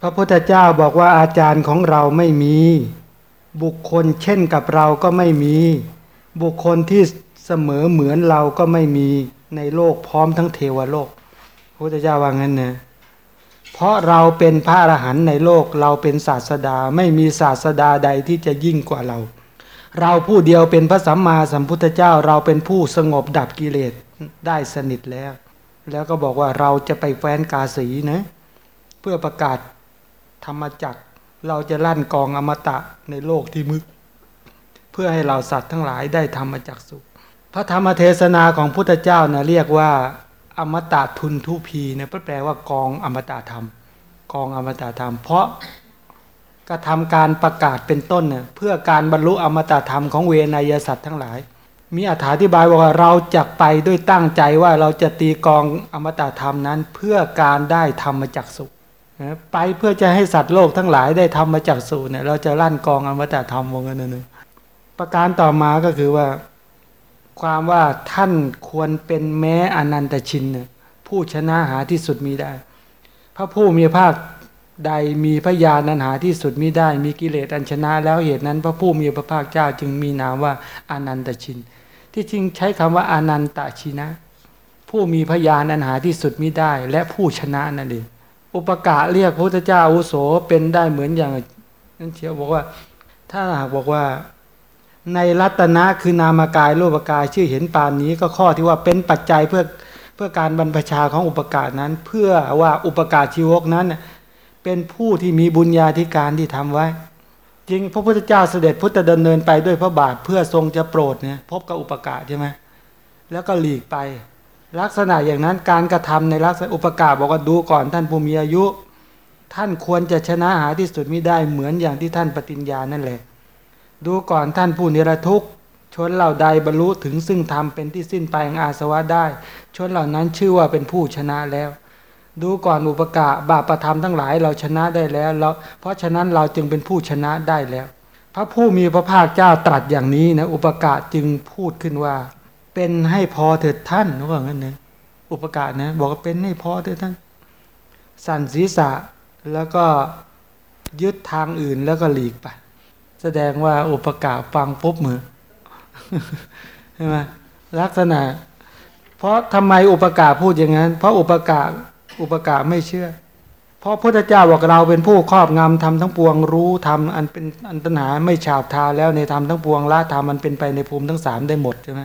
พระพุทธเจ้าบอกว่าอาจารย์ของเราไม่มี บุคคลเช่นกับเราก็ไม่มี บุคคลที่เสมอเหมือนเราก็ไม่มีในโลกพร้อมทั้งเทวโลกพระพุทธเจ้าว่างั้นนะเพราะเราเป็นพระอรหันต์ในโลกเราเป็นศาสดาไม่มีศาสดาใดที่จะยิ่งกว่าเรา เราผู้เดียวเป็นพระสัมมาสัมพุทธเจ้าเราเป็นผู้สงบดับกิเลสได้สนิทแล้ว แล้วก็บอกว่าเราจะไปแฟนกาสีนะ เพื่อประกาศ ธรรมจักเราจะลั่นกองอมตะในโลกที่มึก เพื่อให้เราสัตว์ทั้งหลายได้ธรรมจักสุข พระธรรมเทศนาของพุทธเจ้านะเรียกว่า อมตะทุนทุพีเนี่ยแปลว่ากองอมตะธรรม กองอมตะธรรม เพราะกระทำการประกาศเป็นต้นเนี่ยเพื่อการบรรลุอมตะธรรมของเวนยสัตว์ทั้งหลาย มีอธิบายว่าเราจะไปด้วยตั้งใจว่าเราจะตีกองอมตะธรรมนั้น เพื่อการได้ธรรมจักสุข ไปเพื่อจะให้สัตว์โลกทั้งหลายได้ธรรมจักสุเนี่ย เราจะลั่นกองอมตะธรรมวงเงินนึงประการต่อมาก็คือว่า ความว่าท่านควรเป็นแม้อนันตชินเนี่ยผู้ชนะหาที่สุดมีได้ พระผู้มีภาคใดมีพระญาณนันหาที่สุดมิได้ มีกิเลสอันชนะ แล้วเหตุนั้น พระผู้มีพระภาคเจ้าจึงมีนามว่าอานันตชิน ที่จริงใช้คำว่าอานันตชินะ ผู้มีพระญาณนันหาที่สุดมิได้ และผู้ชนะนั่นเอง อุปกาเรียกพระพุทธเจ้าอุโสเป็นได้เหมือนอย่างนั่นเชียวบอกว่า ถ้าหากบอกว่า ในรัตนะคือนามกายรูปกายชื่อเห็นปานนี้ก็ข้อที่ว่าเป็นปัจจัยเพื่อเพื่อการบรรพชาของอุปการนั้น เพื่อว่าอุปการชีวกนั้น เป็นผู้ที่มีบุญญาธิการที่ทำไว้จริงพระพุทธเจ้าเสด็จพุทธดำเนินไปด้วยพระบาทเพื่อทรงจะโปรดเนี่ยพบกับอุปการใช่ไหมแล้วก็หลีกไป ลักษณะอย่างนั้นการกระทำในลักษณะอุปการบอกว่าดูก่อนท่านผู้มีอายุ ท่านควรจะชนะหาที่สุดไม่ได้เหมือนอย่างที่ท่านปฏิญญานั่นแหละ ดูก่อนท่านผู้นิรทุกข์ชนเหล่าใดบรรลุถึงซึ่งธรรมเป็นที่สิ้นไปแห่งอาสวะได้ ชนเหล่านั้นชื่อว่าเป็นผู้ชนะแล้ว ดูก่อนอุปกาบาปประธรรมทั้งหลายเราชนะได้แล้วแล้วเพราะฉะนั้นเราจึงเป็นผู้ชนะได้แล้ว พระผู้มีพระภาคเจ้าตรัสอย่างนี้นะอุปกาจึงพูดขึ้นว่า เป็นให้พอเถิดท่านว่างั้นนะอุปการนะ บอกว่าเป็นให้พอเถิดท่าน สั่นศีรษะแล้วก็ยึดทางอื่นแล้วก็หลีกไป แสดงว่าอุปการฟังปุ๊บมือใช่ไหมลักษณะ เพราะทำไมอุปการพูดอย่างนั้น เพราะอุปการอุปการไม่เชื่อ เพราะพระเจ้าบอกเราเป็นผู้ครอบงำทำทั้งปวงรู้ทำอันเป็นอันตนาไม่ฉาบทาแล้วในธรรมทั้งปวงละธรรมมันเป็นไปในภูมิทั้งสามได้หมดใช่ไหม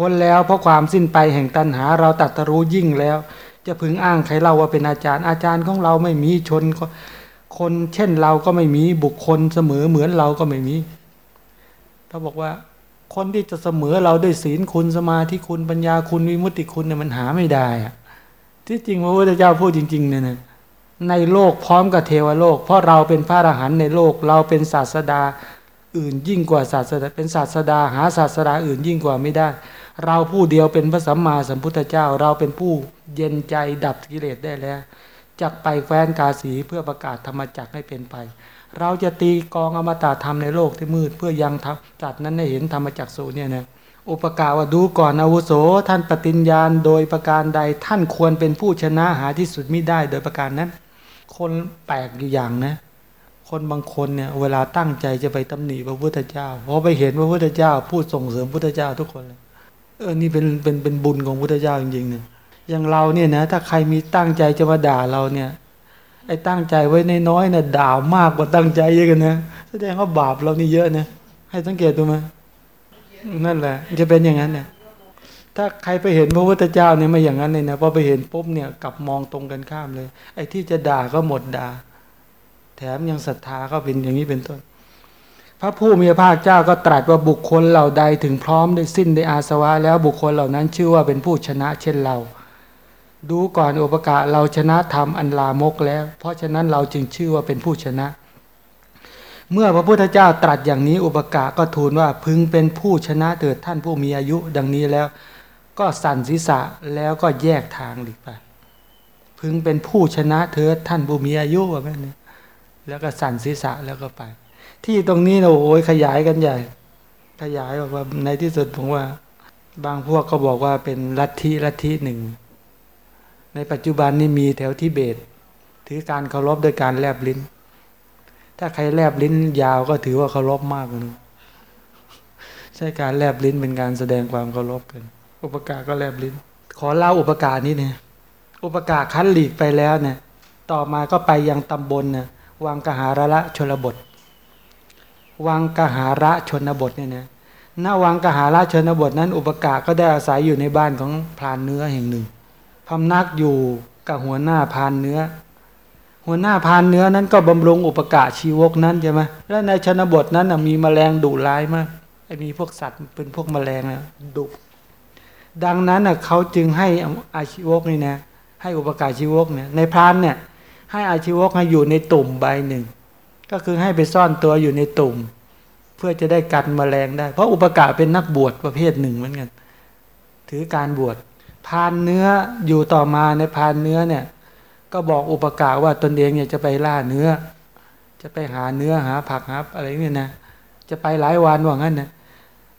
พ้นแล้ว เพราะความสิ้นไปแห่งตัณหา เราตัดรู้ยิ่งแล้ว จะพึงอ้างใครเล่าว่าเป็นอาจารย์ อาจารย์ของเราไม่มีชน คนเช่นเราก็ไม่มีบุคคลเสมอเหมือนเราก็ไม่มีเขาบอกว่าคนที่จะเสมอเราด้วยศีลคุณสมาธิคุณปัญญาคุณวิมุตติคุณเนี่ยมันหาไม่ได้อะที่จริงพระพุทธเจ้าพูดจริง ๆ เนี่ยนะในโลกพร้อมกับเทวโลก เพราะเราเป็นพระอรหันต์ในโลกเราเป็นศาสดาอื่นยิ่งกว่าศาสดาเป็นศาสดาหาศาสดาอื่นยิ่งกว่าไม่ได้ เราผู้เดียวเป็นพระสัมมาสัมพุทธเจ้า เราเป็นผู้เย็นใจดับกิเลสได้แล้วจักไปแคว้นกาสีเพื่อประกาศธรรมจักให้เป็นไป เราจะตีกองอมตะธรรมในโลกที่มืดเพื่อยังทำจัดนั้นให้เห็นธรรมจักสูเนี่ยนะอุปกาว่าดูก่อนอาวุโสท่านปฏิญญาณโดยประการใดท่านควรเป็นผู้ชนะหาที่สุดไม่ได้โดยประการนั้น คนแปลกอยู่อย่างนะ คนบางคนเนี่ยเวลาตั้งใจจะไปตำหนิพระพุทธเจ้าพอไปเห็นพระพุทธเจ้า พูดส่งเสริมพระพุทธเจ้าทุกคนเลย เออนี่เป็นเป็นเป็นบุญของพระพุทธเจ้าจริงๆเนี่ยอย่างเราเนี่ยนะถ้าใครมีตั้งใจจะมาด่าเราเนี่ย ไอ้ตั้งใจไว้ในน้อยเนี่ยด่ามากกว่าตั้งใจเยอะกันนะแสดงว่าบาปเรานี่เยอะนะให้สังเกตดูไหมนั่นแหละ จะเป็นอย่างนั้นเนี่ยถ้าใครไปเห็นพระพุทธเจ้าเนี่ยไม่อย่างนั้นเลยนะพอไปเห็นปุ๊บเนี่ยกลับมองตรงกันข้ามเลย ไอ้ที่จะด่าก็หมดด่า แถมยังศรัทธาก็เป็นอย่างนี้เป็นต้น พระผู้มีพระภาคเจ้าก็ตรัสว่าบุคคลเหล่าใดถึงพร้อมได้สิ้นได้อาสวะ แล้วบุคคลเหล่านั้นชื่อว่าเป็นผู้ชนะเช่นเรา ดูก่อนอุปการเราชนะธรรมอันลามกแล้ว เพราะฉะนั้นเราจึงชื่อว่าเป็นผู้ชนะ เมื่อพระพุทธเจ้าตรัสอย่างนี้อุปการก็ทูลว่าพึงเป็นผู้ชนะเถิดท่านผู้มีอายุดังนี้แล้ว ก็สั่นศีรษะแล้วก็แยกทางหลีกไป พึงเป็นผู้ชนะเถิดท่านผู้มีอายุว่าแม่นี่แล้วก็สั่นศีรษะแล้วก็ไป ที่ตรงนี้นะโอ้ยขยายกันใหญ่ ขยายบอกว่าในที่สุดผมว่า บางพวกก็บอกว่าเป็นลัทธิลัทธิหนึ่ง ในปัจจุบันนี่มีแถวทิเบต ถือการเคารพโดยการแลบลิ้น ถ้าใครแลบลิ้นยาวก็ถือว่าเคารพมากนะใช่การแลบลิ้นเป็นการแสดงความเคารพกันอุปการก็แลบลิ้น ขอเล่าอุปการนี้เนี่ยอุปการคันหลีกไปแล้วเนี่ย ต่อมาก็ไปยังตำบลเนี่ยวังกหาระชนบท วังกหาระชนบทเนี่ยนะณวังกหาระชนบทนั้น อุปการก็ได้อาศัยอยู่ในบ้านของพรานเนื้อแห่งหนึ่งพำนักอยู่กับหัวหน้าพรานเนื้อ หัวหน้าพรานเนื้อนั้นก็บำรุงอุปการชีวกนั้นใช่ไหมแล้วในชนบทนั้นนะมีแมลงดุร้ายมากไอ้มีพวกสัตว์เป็นพวกแมลงนะดุดังนั้นน่ะเขาจึงให้อาชีวกนี่นะให้อุปการชีวกเนี่ยในพรานเนี่ยให้อาชีวกให้อยู่ในตุ่มใบหนึ่ง ก็คือให้ไปซ่อนตัวอยู่ในตุ่ม เพื่อจะได้กันแมลงได้ เพราะอุปการเป็นนักบวชประเภทหนึ่งเหมือนกัน ถือการบวชพานเนื้ออยู่ต่อมาในพานเนื้อเนี่ย ก็บอกอุปการว่าตนเองเนี่ยจะไปล่าเนื้อ จะไปหาเนื้อหาผักหาอะไรเนี่ยนะจะไปหลายวันว่างั้นนะ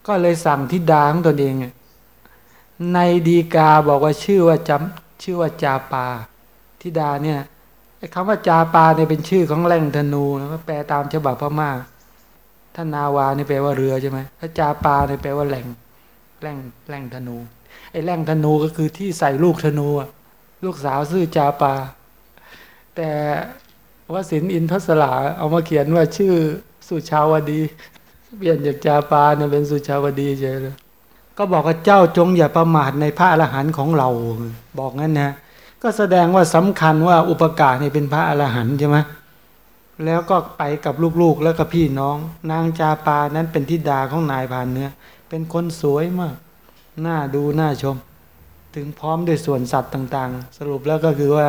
ก็เลยสั่งทิดาของตนเอง ในดีกาบอกว่าชื่อว่าจำชื่อว่าจาปาทิดาเนี่ย ไอ้คำว่าจาปาเนี่ยเป็นชื่อของแหล่งธนูนะแปลตามฉบับพม่าถ้านาวาเนี่ยแปลว่าเรือใช่ไหมถ้าจาปาเนี่ยแปลว่าแหล่งแหล่งแหล่งธนู ไอ้แหล่งธนูก็คือที่ใส่ลูกธนูอะลูกสาวชื่อจาปา แต่วสินอินทศลาเอามาเขียนว่าชื่อสุชาวดี เปลี่ยนจากจาปาเนี่ยเป็นสุชาวดีเฉยเลยก็บอกว่าเจ้าจงอย่าประมาทในพระอรหันต์ของเรา บอกงั้นนะ ก็แสดงว่าสำคัญว่าอุปการเนี่ยเป็นพระอรหันต์ใช่ไหมแล้วก็ไปกับลูกๆแล้วก็พี่น้อง นางจาปานั้นเป็นทิดาของนายพานเนื้อ เป็นคนสวยมากน่าดูน่าชม ถึงพร้อมด้วยส่วนสัตว์ต่าง ๆ สรุปแล้วก็คือว่า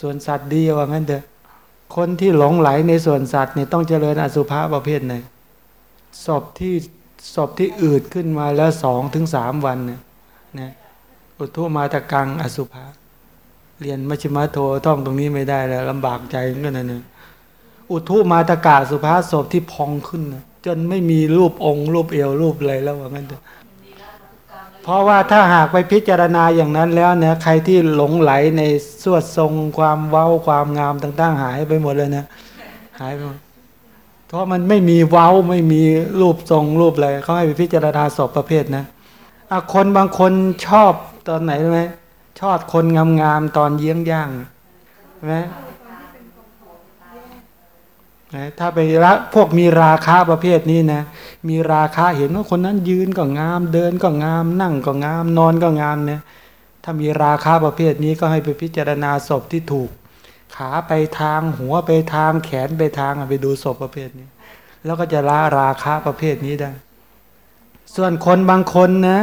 ส่วนสัตว์ดีว่างั้นเถอะคนที่หลงไหลในส่วนสัตว์เนี่ยต้องเจริญอสุภะประเภทไหนศพที่ศพที่อืดขึ้นมาแล้วสองถึงสามวันเนี่ยนะอุทุมาตะกังอสุภะ เรียนมัชฌิมาโทท่องตรงนี้ไม่ได้แล้วลำบากใจเหมือนกันนะเนี่ยอุทุมาตะกาสุภาศพที่พองขึ้นนะจนไม่มีรูปองค์ รูปเอวรูปอะไรแล้วว่างั้นเถอะเพราะว่าถ้าหากไปพิจารณาอย่างนั้นแล้วเนี่ยใครที่หลงไหลในสวดทรงความเว้าความงามต่าง ๆ หายไปหมดเลยนะหายไปหมดเพราะมันไม่มีเว้าไม่มีรูปทรงรูปอะไรเขาให้ไปพิจารณาศพประเภทนะอะคนบางคนชอบตอนไหนรู้ไหม ชอบคนงามๆตอนเยี่ยงย่างใช่ไหมนะถ้าไปละพวกมีราคาประเภทนี้นะ มีราคาเห็นว่าคนนั้นยืนก็งาม เดินก็งาม นั่งก็งาม นอนก็งามเนี่ยถ้ามีราคาประเภทนี้ก็ให้ไปพิจารณาศพที่ถูก ขาไปทางหัวไปทางแขนไปทางไปดูศพประเภทนี้ แล้วก็จะละราคาประเภทนี้ได้ ส่วนคนบางคนนะ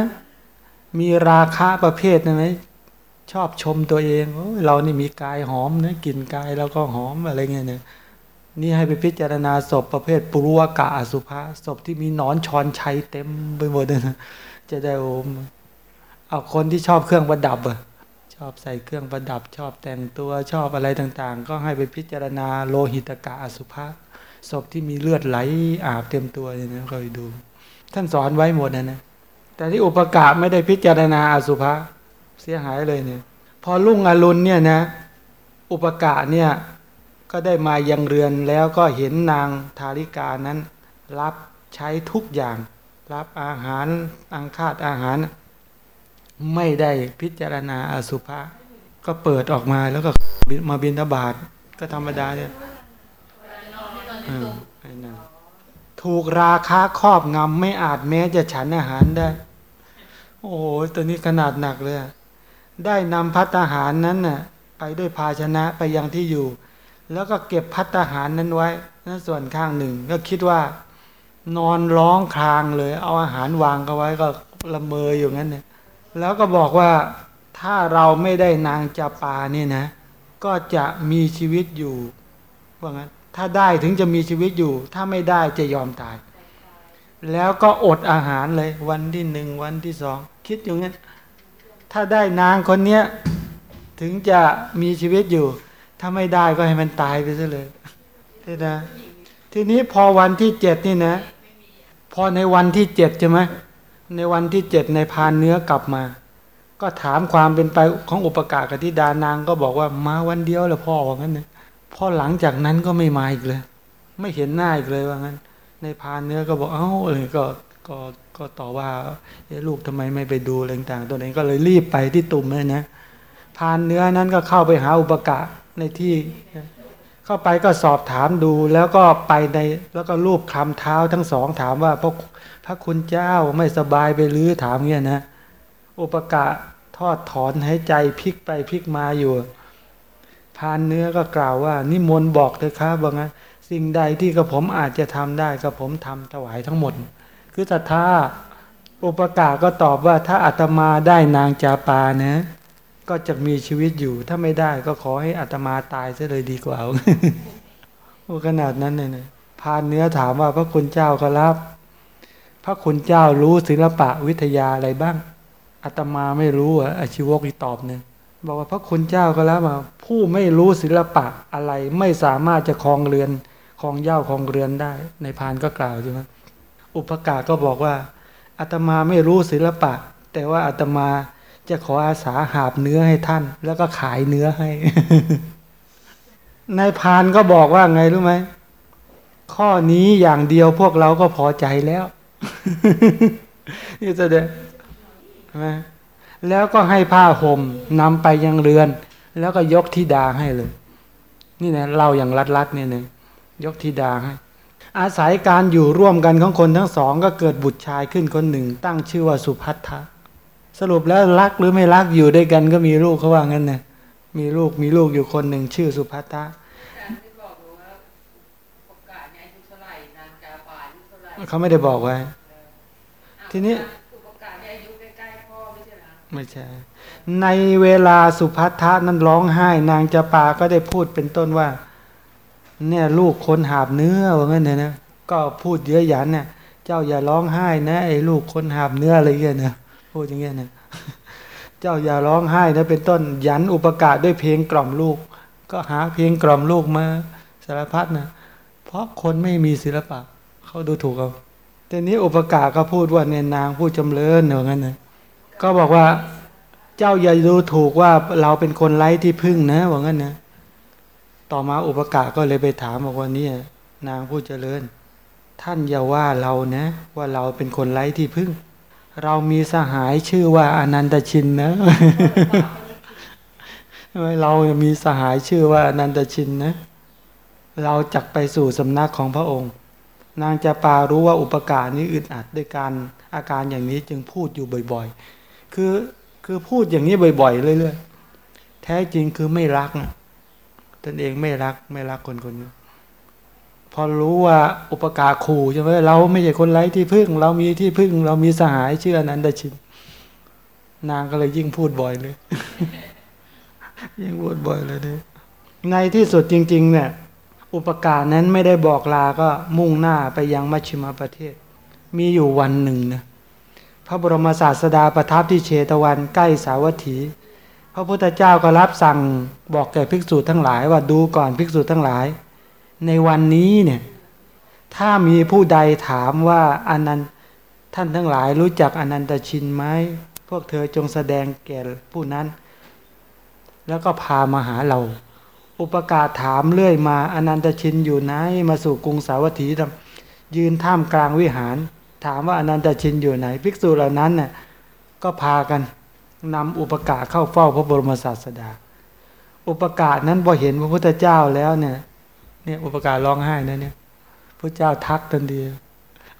มีราคาประเภทนะไหม ชอบชมตัวเองเรานี่มีกายหอมนะกลิ่นกายแล้วก็หอมอะไรเงี้ยเนี่ยนี่ให้ไปพิจารณาศพประเภทปรุวกะอสุภะศพที่มีนอนชอนชัยเต็มไปหมดเลยนะจะได้โอมเอาคนที่ชอบเครื่องประดับอะชอบใส่เครื่องประดับ ชอบแต่งตัวชอบอะไรต่างๆ ก็ให้ไปพิจารณาโลหิตกะอสุภะศพที่มีเลือดไหลอาบเต็มตัวเนี่ยนะคอยดู ท่านสอนไว้หมดนะนะแต่ที่อุปกาไม่ได้พิจารณาอสุภะ เสียหายเลยเนี่ย พอลุ่งอรุณเนี่ยนะ อุปกาเนี่ยก็ได้มายังเรือนแล้วก็เห็นนางทาริกานั้น รับใช้ทุกอย่าง รับอาหารอังคาดอาหาร ไม่ได้พิจารณาอสุภะก็เปิดออกมาแล้วก็มาบินทบาทก็ธรรมดาเนี่ยเออไอ้นั่นถูกราคาครอบงำไม่อาจแม้จะฉันอาหารได้ โอ้โหตัวนี้ขนาดหนักเลย ได้นำพัตตาหารนั้นน่ะไปด้วยภาชนะไปยังที่อยู่ แล้วก็เก็บพัตตาหารนั้นไว้นั่นส่วนข้างหนึ่ง ก็คิดว่า นอนร้องครางเลย เอาอาหารวางเขาไว้ก็ละเมออยู่งั้นเนี่ยแล้วก็บอกว่าถ้าเราไม่ได้นางจาปาเนี่ยนะ ก็จะมีชีวิตอยู่ว่างั้นถ้าได้ถึงจะมีชีวิตอยู่ ถ้าไม่ได้จะยอมตาย แล้วก็อดอาหารเลย วันที่หนึ่งวันที่สองคิดอยู่งั้น ถ้าได้นางคนเนี้ยถึงจะมีชีวิตอยู่ ถ้าไม่ได้ก็ให้มันตายไปซะเลยนี่นะ ทีนี้พอวันที่เจ็ดนี่นะ พอในวันที่เจ็ดใช่ไหมในวันที่เจ็ดในพานเนื้อกลับมา ก็ถามความเป็นไปของอุปการกบธิดานางก็บอกว่ามาวันเดียวแหละพ่อว่างั้นนะพ่อหลังจากนั้นก็ไม่มาอีกเลย ไม่เห็นหน้าอีกเลยว่างั้น ในพานเนื้อก็บอกเอ้าเออก็ก็ก็ต่อว่าเอ๊ะลูกทำไมไม่ไปดูอะไรต่างตัวเองก็เลยรีบไปที่ตุ่มเลยนะพานเนื้อนั้นก็เข้าไปหาอุปกะในที่ เข้าไปก็สอบถามดูแล้วก็ไปในแล้วก็รูปคลำเท้าทั้งสองถามว่าพระพระคุณเจ้าไม่สบายไปหรือถามเงี้ยนะ อุปกะทอดถอนหายใจพลิกไปพลิกมาอยู่พานเนื้อก็กล่าวว่า นิมนต์บอกเถอะครับว่างั้นสิ่งใดที่กระผมอาจจะทำได้กระผมทำถวายทั้งหมด คือศรัทธาอุปกาก็ตอบว่าถ้าอาตมาได้นางจาปานะ ก็จะมีชีวิตอยู่ ถ้าไม่ได้ก็ขอให้อาตมาตายซะเลยดีกว่าโอ้ขนาดนั้นเลยนะพานเนื้อถามว่าพระคุณเจ้าก็รับ พระคุณเจ้ารู้ศิลปะวิทยาอะไรบ้างอาตมาไม่รู้อะอาชีวกอีตอบหนึ่งบอกว่าพระคุณเจ้าก็แล้วว่าผู้ไม่รู้ศิลปะอะไรไม่สามารถจะครองเรือนครองเย้าครองเรือนได้ ในพานก็กล่าวใช่ไหม อุปการก็บอกว่าอาตมาไม่รู้ศิลปะ แต่ว่าอาตมาจะขออาสาหาบเนื้อให้ท่าน แล้วก็ขายเนื้อให้นายพานก็บอกว่าไงรู้ไหมข้อนี้อย่างเดียวพวกเราก็พอใจแล้วนี่แสดงใช่ไหมแล้วก็ให้ผ้าห่มนำไปยังเรือน แล้วก็ยกธิดาให้เลย นี่นะเราอย่างรัดรัดๆเนี่ยนะยกธิดาให้ อาศัยการอยู่ร่วมกันของคนทั้งสอง ก็เกิดบุตรชายขึ้นคนหนึ่ง ตั้งชื่อว่าสุพัทธะสรุปแล้วรักหรือไม่รักอยู่ด้วยกันก็มีลูกเขาว่างั้นนะมีลูกมีลูกอยู่คนหนึ่งชื่อสุพัทธะอาจารย์ได้บอกหนูว่าโอกาสเนี่ยอายุเท่าไหร่นางจาปาอายุเท่าไหร่เขาไม่ได้บอกไว้อ้าวทีนี้อุปการเนี่ยอายุใกล้ๆพ่อไม่ใช่เหรอไม่ใช่ ในเวลาสุพัทธะนั้นร้องไห้ นางจาปาก็ได้พูดเป็นต้นว่า เนี่ยลูกคนหาบเนื้อว่างั้นเลยนะก็พูดเยอะหยันเนี่ยเจ้าอย่าร้องไห้นะไอ้ลูกคนหาบเนื้ออะไรเงี้ยนะพูดอย่างเงี้ยนะเจ้าอย่าร้องไห้นะเป็นต้นยันอุปการด้วยเพลงกล่อมลูก ก็หาเพลงกล่อมลูกมาสารพัดนะเพราะคนไม่มีศิลปะเขาดูถูกเอาแต่นี้อุปการก็พูดว่าเนี่ยนางผู้จำเริญเหนือะงั้นนะก็บอกว่า เจ้าอย่าดูถูกว่าเราเป็นคนไร้ที่พึ่งนะว่างั้นนะ ต่อมาอุปการก็เลยไปถามบอกว่านี่นางผู้เจริญ ท่านอย่าว่าเรานะว่าเราเป็นคนไร้ที่พึ่ง เรามีสหายชื่อว่าอนันตชินนะเรามีสหายชื่อว่าอนันตชินนะ เราจักไปสู่สำนักของพระองค์ นางจะปารู้ว่าอุปการนี้อึดอัดด้วยการอาการอย่างนี้จึงพูดอยู่บ่อยๆ คือคือพูดอย่างนี้บ่อยๆเรื่อยๆ แท้จริงคือไม่รักนะ ตนเองไม่รักไม่รักคนคนนี้พอรู้ว่าอุปการขู่ใช่ไหมเราไม่ใช่คนไร้ที่พึ่ง เรามีที่พึ่ง เรามีสหายชื่ออนันตชินนางก็เลยยิ่งพูดบ่อยเลย ยิ่งพูดบ่อยเลยเนี่ยในที่สุดจริง ๆ เนี่ย อุปการนั้นไม่ได้บอกลาก็มุ่งหน้าไปยังมัชชิมประเทศ มีอยู่วันหนึ่งนะพระบรมศาสดาประทับที่เชตวันใกล้สาวัตถี พระพุทธเจ้าก็รับสั่งบอกแก่ภิกษุทั้งหลายว่าดูก่อนภิกษุทั้งหลาย ในวันนี้เนี่ยถ้ามีผู้ใดถามว่าอนันท่านทั้งหลายรู้จักอนันตชินไหมพวกเธอจงแสดงแก่ผู้นั้น แล้วก็พามาหาเรา อุปการถามเรื่อยมาอนันตชินอยู่ไหนมาสู่กรุงสาวัตถีทำยืนท่ามกลางวิหาร ถามว่าอนันตชินอยู่ไหน ภิกษุเหล่านั้นน่ะก็พากัน นำอุปการเข้าเฝ้าพระบรมศาสดา อุปการนั้นพอเห็นพระพุทธเจ้าแล้วเนี่ย เนี่ยอุปการร้องไห้นะเนี่ยพระเจ้าทักทันที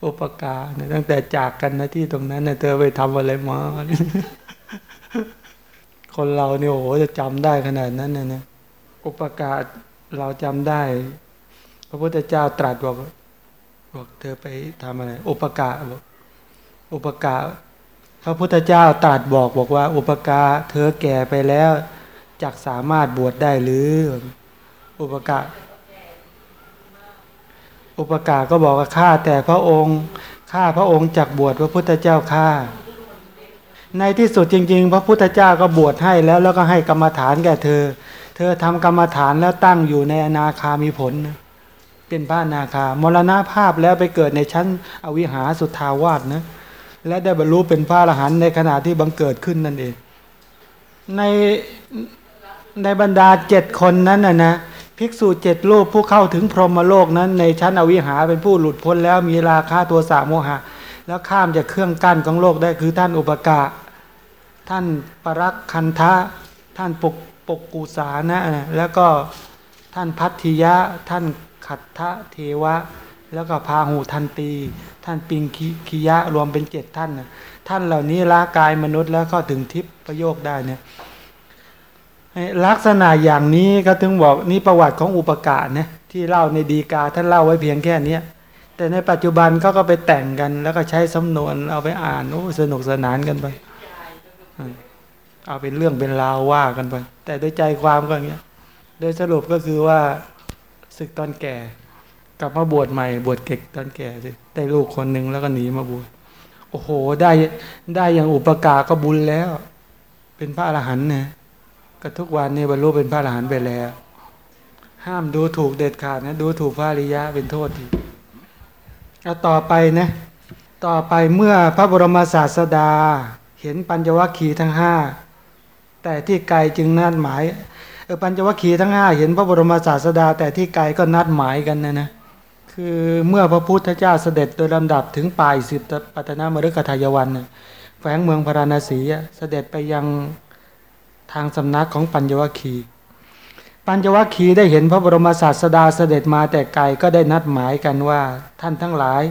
อุปการเนี่ยตั้งแต่จากกันนะที่ตรงนั้นเนี่ยเธอไปทำอะไรมา คนเราเนี่ยโอ้โหจะจำได้ขนาดนั้นเนี่ยนะอุปการเราจำได้ พระพุทธเจ้าตรัสบอกบอกเธอไปทำอะไร อุปการบอกอุปการ พระพุทธเจ้าตรัสบอกบอกว่า อุปการเธอแก่ไปแล้วจักสามารถบวชได้หรือ อุปการอุปการก็บอกว่าข้าแต่พระองค์ข้าพระองค์จักบวชพระพุทธเจ้าข้าในที่สุดจริง ๆ พระพุทธเจ้าก็บวชให้แล้วแล้วก็ให้กรรมฐานแก่เธอ เธอทำกรรมฐานแล้วตั้งอยู่ในอนาคามีผลนะเป็นพระอนาคามรณภาพแล้วไปเกิดในชั้นอวิหาสุทาวาสนะ และได้บรรลุเป็นพระอรหันต์ในขณะที่บังเกิดขึ้นนั่นเอง ในในบรรดาเจ็ดคนนั้นนะนะภิกษุเจ็ดรูปผู้เข้าถึงพรหมโลกนั้น ในชั้นอวิหาเป็นผู้หลุดพ้นแล้วมีราคาตัวสามโมหะ แล้วข้ามจากเครื่องกั้นของโลกได้คือท่านอุปกะท่านปรักคันทะท่านปกปกกุสานะ แล้วก็ท่านพัทธิยะ ท่านขัตทะเทวะ แล้วก็พาหูทันตี ท่านปิงคิคิยะรวมเป็นเจ็ดท่านนะท่านเหล่านี้ละกายมนุษย์แล้วก็ถึงทิพย์ประโยคได้เนี่ยลักษณะอย่างนี้ก็ถึงบอกนี่ประวัติของอุปการเนี่ยที่เล่าในดีกาท่านเล่าไว้เพียงแค่เนี้ยแต่ในปัจจุบันเขาก็ไปแต่งกัน แล้วก็ใช้สำนวนเอาไปอ่านโอ้สนุกสนานกันไปเอาเป็นเรื่องเป็นราวว่ากันไปแต่โดยใจความก็อย่างเงี้ยโดยสรุปก็คือว่าศึกตอนแก่ กลับมาบวชใหม่บวชเก็กตอนแก่สิได้ลูกคนหนึ่งแล้วก็หนีมาบวชโอ้โห ได้ได้อย่างอุปการก็บุญแล้ว เป็นพระอรหันต์นะก็ทุกวันนี้บรรลุเป็นพระอรหันต์ไปแล้ว ห้ามดูถูกเด็ดขาดนะ ดูถูกพระอริยะเป็นโทษทีเอาต่อไปนะ ต่อไปเมื่อพระบรมศาสดา เห็นปัญจวัคคีย์ทั้งห้าแต่ที่ไกลจึงนัดหมายเออปัญจวัคคีย์ทั้งห้าเห็นพระบรมศาสดา แต่ที่ไกลก็นัดหมายกันนะนะ คือเมื่อพระพุทธเจ้าเสด็จโดยลำดับถึงปลายสิบปัตนามฤคทายวันแฝงเมืองพาราณสีเสด็จไปยังทางสำนักของปัญจวัคคีย์ปัญจวัคคีย์ได้เห็นพระบรมศาสดาเสด็จมาแต่ไกลก็ได้นัดหมายกันว่าท่านทั้งหลาย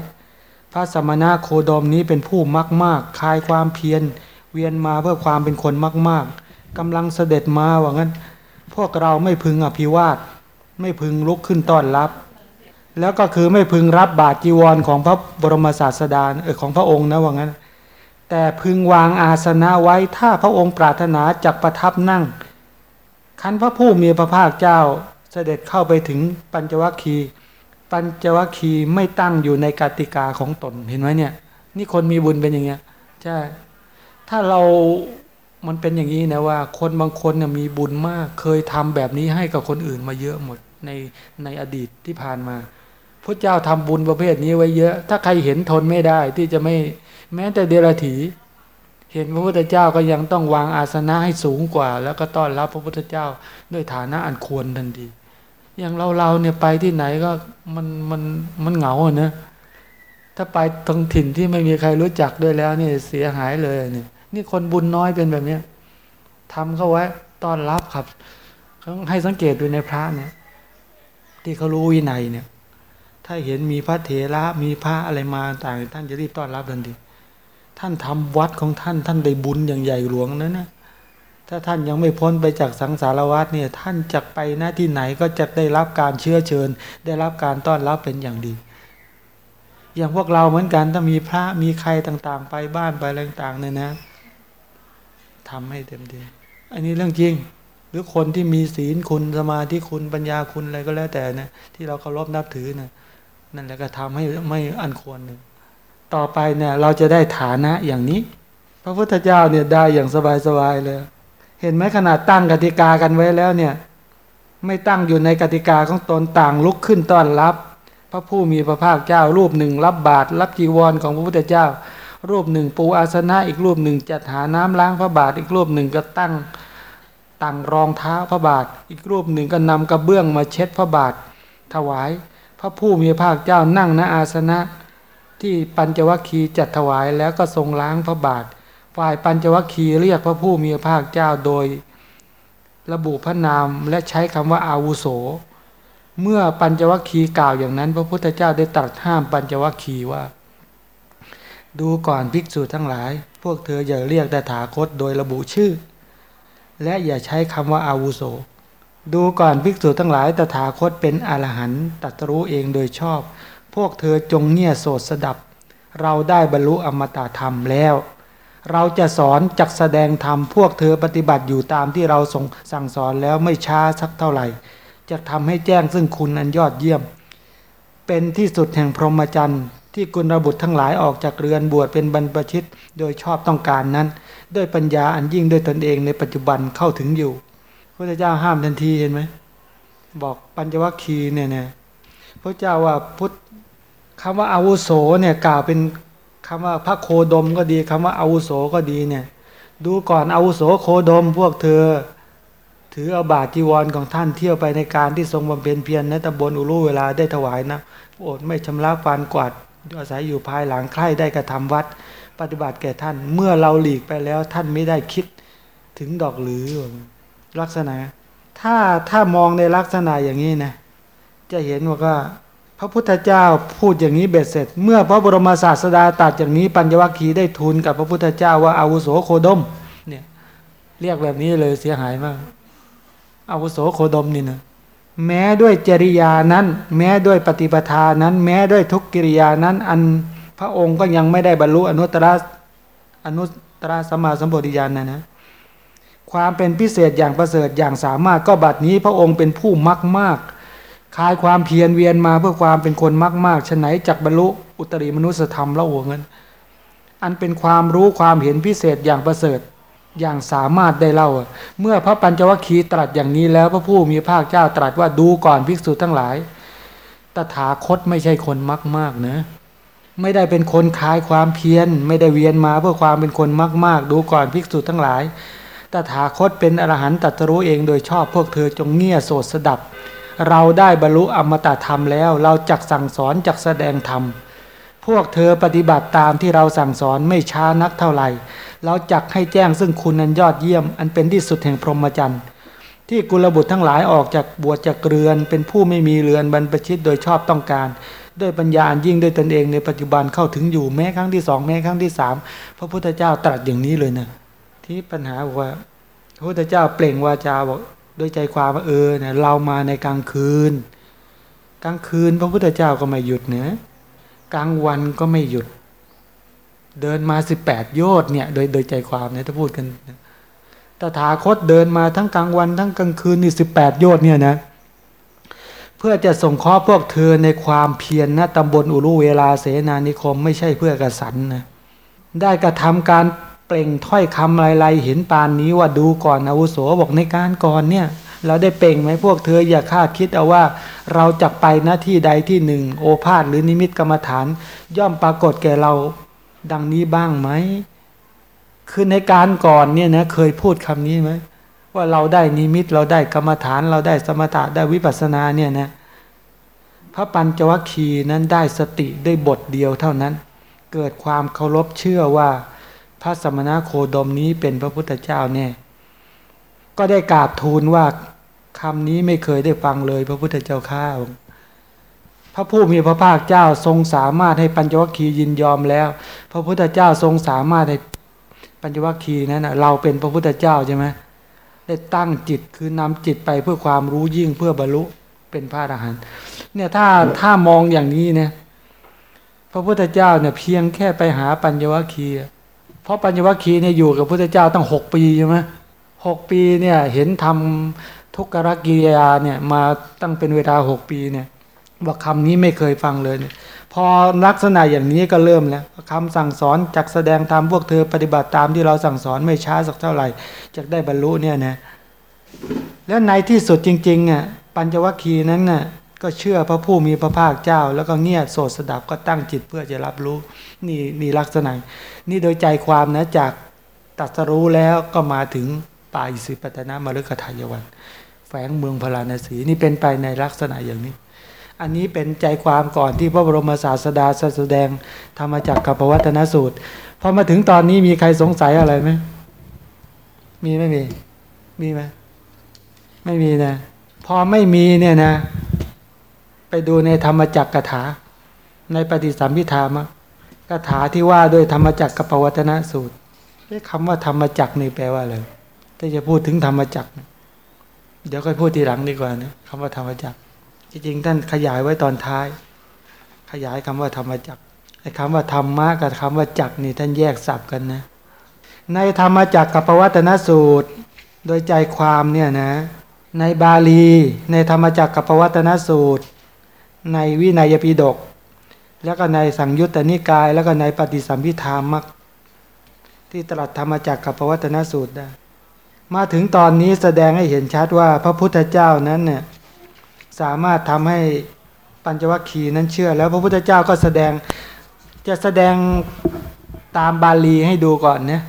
พระสมณะโคดมนี้เป็นผู้มักมากคลายความเพียรเวียนมาเพื่อความเป็นคนมาก ๆกำลังเสด็จมาว่างั้น พวกเราไม่พึงอภิวาทไม่พึงลุกขึ้นต้อนรับ แล้วก็คือไม่พึงรับบาตรจีวรของพระบรมศาสดาเออของพระองค์นะว่างั้น แต่พึงวางอาสนะไว้ถ้าพระองค์ปรารถนาจักประทับนั่ง คันพระผู้มีพระภาคเจ้าเสด็จเข้าไปถึงปัญจวัคคีปัญจวัคคีไม่ตั้งอยู่ในกติกาของตนเห็นไหมเนี่ย นี่คนมีบุญเป็นอย่างเงี้ยใช่ถ้าเรามันเป็นอย่างนี้นะว่า คนบางคนเนี่ยมีบุญมาก เคยทำแบบนี้ให้กับคนอื่นมาเยอะหมดในในอดีตที่ผ่านมา พระเจ้าทำบุญประเภทนี้ไว้เยอะ ถ้าใครเห็นทนไม่ได้ที่จะไม่แม้แต่เดรัจฉีเห็นพระพุทธเจ้าก็ยังต้องวางอาสนะให้สูงกว่า แล้วก็ต้อนรับพระพุทธเจ้าด้วยฐานะอันควรทันทีอย่างเราเราเนี่ยไปที่ไหนก็มันมันมันเหงาอะเนะถ้าไปตรงถิ่นที่ไม่มีใครรู้จักด้วยแล้วนี่เสียหายเลยเนี่ยนี่คนบุญน้อยเป็นแบบเนี้ยทำเข้าไว้ต้อนรับครับเขาให้สังเกตดูในพระเนี่ย ที่เขารู้วินัยเนี่ย ถ้าเห็นมีพระเถระมีพระอะไรมาต่างท่านจะรีบต้อนรับทันทีท่านทำวัดของท่านท่านได้บุญอย่างใหญ่หลวงนั้นนะถ้าท่านยังไม่พ้นไปจากสังสารวัฏเนี่ยท่านจะไปหน้าที่ไหนก็จะได้รับการเชื้อเชิญ ได้รับการต้อนรับเป็นอย่างดี อย่างพวกเราเหมือนกันถ้ามีพระมีใครต่างๆ ไปบ้านไปอะไรต่างๆเนี่ยนะทำให้เต็มที่อันนี้เรื่องจริง หรือคนที่มีศีลคุณสมาธิคุณปัญญาคุณอะไรก็แล้วแต่นะที่เราเคารพนับถือนะ นั่นแหละก็ทำให้ไม่อันควรหนึ่งต่อไปเนี่ย เราจะได้ฐานะอย่างนี้ พระพุทธเจ้าเนี่ยได้อย่างสบายๆเลย เห็นไหมขนาดตั้งกติกากันไว้แล้วเนี่ย ไม่ตั้งอยู่ในกติกาของตนต่างลุกขึ้นต้อนรับ พระผู้มีพระภาคเจ้า รูปหนึ่งรับบาตรรับจีวรของพระพุทธเจ้า รูปหนึ่งปูอาสนะอีกรูปหนึ่งจัดหาน้ำล้างพระบาทอีกรูปหนึ่งก็ตั้งตั้งรองเท้าพระบาท อีกรูปหนึ่งก็นำกระเบื้องมาเช็ดพระบาทถวาย พระผู้มีพระภาคเจ้านั่งณอาสนะที่ปัญจวัคคีย์จัดถวายแล้วก็ทรงล้างพระบาท ฝ่ายปัญจวัคคีย์เรียกพระผู้มีพระภาคเจ้าโดย ระบุพระนามและใช้คำว่าอาวุโส เมื่อปัญจวัคคีย์กล่าวอย่างนั้น พระพุทธเจ้าได้ตรัสห้ามปัญจวัคคีย์ว่า ดูก่อนภิกษุทั้งหลาย พวกเธออย่าเรียกแต่ถาคตโดยระบุชื่อ และอย่าใช้คำว่าอาวุโส ดูก่อนภิกษุทั้งหลายตถาคตเป็นอรหันต์ตรัสรู้เองโดยชอบ พวกเธอจงเงี่ยโสดสดับ เราได้บรรลุอมตะธรรมแล้ว เราจะสอนจักแสดงธรรมพวกเธอปฏิบัติอยู่ตามที่เราทรงสั่งสอนแล้วไม่ช้าสักเท่าไหร่ จะทำให้แจ้งซึ่งคุณอันยอดเยี่ยม เป็นที่สุดแห่งพรหมจรรย์ที่กุลบุตรทั้งหลายออกจากเรือนบวชเป็นบรรพชิตโดยชอบต้องการนั้น ด้วยปัญญาอันยิ่งด้วยตนเองในปัจจุบันเข้าถึงอยู่ พระเจ้าห้ามทันทีเห็นไหมบอกปัญจวัคคีเนี่ยเนี่ยพระเจ้าว่าพุทธคำว่าอาวุโสเนี่ยกล่าวเป็นคำว่าพระโคดมก็ดีคำว่าอาวุโสก็ดีเนี่ย ดูก่อนอาวุโสโคดมพวกเธอ ถือเอาบาตรจีวรของท่านเที่ยวไปในการที่ทรงบำเพ็ญเพียรในตำบลอุรุเวลาได้ถวายนะโอดไม่ชำระฟานกวาดอาศัยอยู่ภายหลังใคร่ได้กระทำวัด ปฏิบัติแก่ท่านเมื่อเราหลีกไปแล้วท่านไม่ได้คิดถึงดอกหรือ ลักษณะ ถ้าถ้ามองในลักษณะอย่างนี้นะจะเห็นว่าก็พระพุทธเจ้าพูดอย่างนี้เบ็ดเสร็จ เมื่อพระบรมศาสดาตรัสอย่างนี้ปัญญวัคคีได้ทูลกับพระพุทธเจ้าว่าอาวุโสโคดม เนี่ย เรียกแบบนี้เลยเสียหายมากอาวุโสโคดมนี่นะแม้ด้วยจริยานั้น แม้ด้วยปฏิปทานั้น แม้ด้วยทุกกิริยานั้น อันพระองค์ก็ยังไม่ได้บรรลุอนุตตรอนุตตรสัมมาสัมปวิญญาณนะนะ ความเป็นพิเศษอย่างประเสริฐอย่างสามารถก็บัดนี้พระองค์เป็นผู้มักมากคลายความเพียรเวียนมาเพื่อความเป็นคนมักมากฉไหนจักบรรลุอุตริมนุสธรรมละโอเงินอันเป็นความรู้ความเห็นพิเศษอย่างประเสริฐอย่างสามารถได้เล่า เมื่อพระปัญจวัคคีย์ตรัสอย่างนี้แล้วพระผู้มีภาคเจ้าตรัสว่าดูก่อนภิกษุทั้งหลาย ตถาคตไม่ใช่คนมักมากนะ ไม่ได้เป็นคนคลายความเพียร ไม่ได้เวียนมาเพื่อความเป็นคนมักมากดูก่อนภิกษุทั้งหลาย ตถาคตเป็นอรหันตตรัสรู้เองโดยชอบพวกเธอจงเงี่ยโสดสดับ เราได้บรรลุอมตะธรรมแล้ว เราจักสั่งสอนจักแสดงธรรม พวกเธอปฏิบัติตามที่เราสั่งสอนไม่ช้านักเท่าไหร่ เราจักให้แจ้งซึ่งคุณอันยอดเยี่ยม อันเป็นที่สุดแห่งพรหมจรรย์ที่กุลบุตรทั้งหลายออกจากบวชจากเรือน เป็นผู้ไม่มีเรือนบรรพชิตโดยชอบต้องการ ด้วยปัญญาอันยิ่งด้วยตนเองในปัจจุบันเข้าถึงอยู่แม้ครั้งที่สองแม้ครั้งที่สามพระพุทธเจ้าตรัสอย่างนี้เลยนะ ที่ปัญหาบอกว่าพระพุทธเจ้าเปล่งวาจาบอกด้วยใจความว่าเออเนี่ยเรามาในกลางคืน กลางคืนพระพุทธเจ้าก็ไม่หยุดเนะกลางวันก็ไม่หยุด เดินมาสิบแปดโยชน์เนี่ยโดยโดยใจความเนี่ยถ้าพูดกันตถาคตเดินมาทั้งกลางวันทั้งกลางคืนนี่สิบแปดโยชน์เนี่ยนะเพื่อจะส่งข้อพวกเธอในความเพียรนะตำบลอุรุเวลาเสนานิคม ไม่ใช่เพื่อกระสันนะได้กระทำการ เปล่งถ้อยคำไรๆเห็นปานนี้ว่าดูก่อนอาวุโสบอกในการก่อนเนี่ย เราได้เปล่งไหมพวกเธออย่าคาดคิดเอาว่า เราจะไปหน้าที่ใดที่หนึ่ง โอภาษหรือนิมิตกรรมฐาน ย่อมปรากฏแก่เราดังนี้บ้างไหมคือในการก่อนเนี่ยนะเคยพูดคำนี้ไหมว่าเราได้นิมิตเราได้กรรมฐาน เราได้สมถะได้วิปัสสนาเนี่ยนะพระปัญจวัคคีย์นั้นได้สติได้บทเดียวเท่านั้น เกิดความเคารพเชื่อว่า พระสมณะโคดมนี้เป็นพระพุทธเจ้าแน่ก็ได้กราบทูลว่าคำนี้ไม่เคยได้ฟังเลยพระพุทธเจ้าข้าพระผู้มีพระภาคเจ้าทรงสามารถให้ปัญจวัคคียินยอมแล้ว พระพุทธเจ้าทรงสามารถให้ปัญจวัคคีนั้นเราเป็นพระพุทธเจ้าใช่ไหมได้ตั้งจิตคือนำจิตไปเพื่อความรู้ยิ่งเพื่อบรรลุเป็นพระอรหันต์เนี่ยถ้าถ้ามองอย่างนี้เนี่ยพระพุทธเจ้าเนี่ยเพียงแค่ไปหาปัญญวัคคีย์ ราะปัญญวัคคีเนี่ยอยู่กับพระพุทธเจ้าตั้งหกปีใช่ไหมหกปีเนี่ยเห็นทำทุกขกิริยาเนี่ยมาตั้งเป็นเวลาหกปีเนี่ยว่าคำนี้ไม่เคยฟังเลยเนี่ยพอลักษณะอย่างนี้ก็เริ่มแล้วคำสั่งสอนจากแสดงธรรมพวกเธอปฏิบัติตามที่เราสั่งสอนไม่ช้าสักเท่าไหร่จะได้บรรลุเนี่ยนะแล้วในที่สุดจริงๆอะปัญจวัคคีย์นั้นน่ะ ก็เชื่อพระผู้มีพระภาคเจ้า แล้วก็เงียบโสดสดับก็ตั้งจิตเพื่อจะรับรู้นี่นี่ลักษณะ นี่โดยใจความนะจากตัสรู้แล้วก็มาถึงป่าอิสิปตนามฤคทายวัน แฝงเมืองพาราณสีนี่เป็นไปในลักษณะอย่างนี้ อันนี้เป็นใจความก่อนที่พระบรมศาสดาแสดงธรรมจักรกับพวัตนสูตรพอมาถึงตอนนี้มีใครสงสัยอะไรไหมมีไม่มี มีไหมไม่มีนะ พอไม่มีเนี่ยนะ ไปดูในธรรมจักรกถา ในปฏิสัมพิธามะกถาที่ว่าด้วยธรรมจักรกปวัตนสูตรคำว่าธรรมจักรนี่แปลว่าอะไรถ้าจะพูดถึงธรรมจักรเดี๋ยวค่อยพูดทีหลังดีกว่านะคำว่าธรรมจักรจริงๆท่านขยายไว้ตอนท้าย ขยายคำว่าธรรมจักรไอ้คำว่าธรรมะกับคำว่าจักรนี่ท่านแยกสับกันนะ ในธรรมจักรกับปวัตนสูตร โดยใจความเนี่ยนะ ในบาลี ในธรรมจักรกับปวัตนสูตร ในวินัยปิฎกแล้วก็ในสังยุตตนิกาย แล้วก็ในปฏิสัมพิธามักที่ตรัสธรรมจักกับปวัตนสูตรได้มาถึงตอนนี้แสดงให้เห็นชัดว่าพระพุทธเจ้านั้นเนี่ยสามารถทำให้ปัญจวัคคีย์นั้นเชื่อ แล้วพระพุทธเจ้าก็แสดงจะแสดงตามบาลีให้ดูก่อนเนี่ย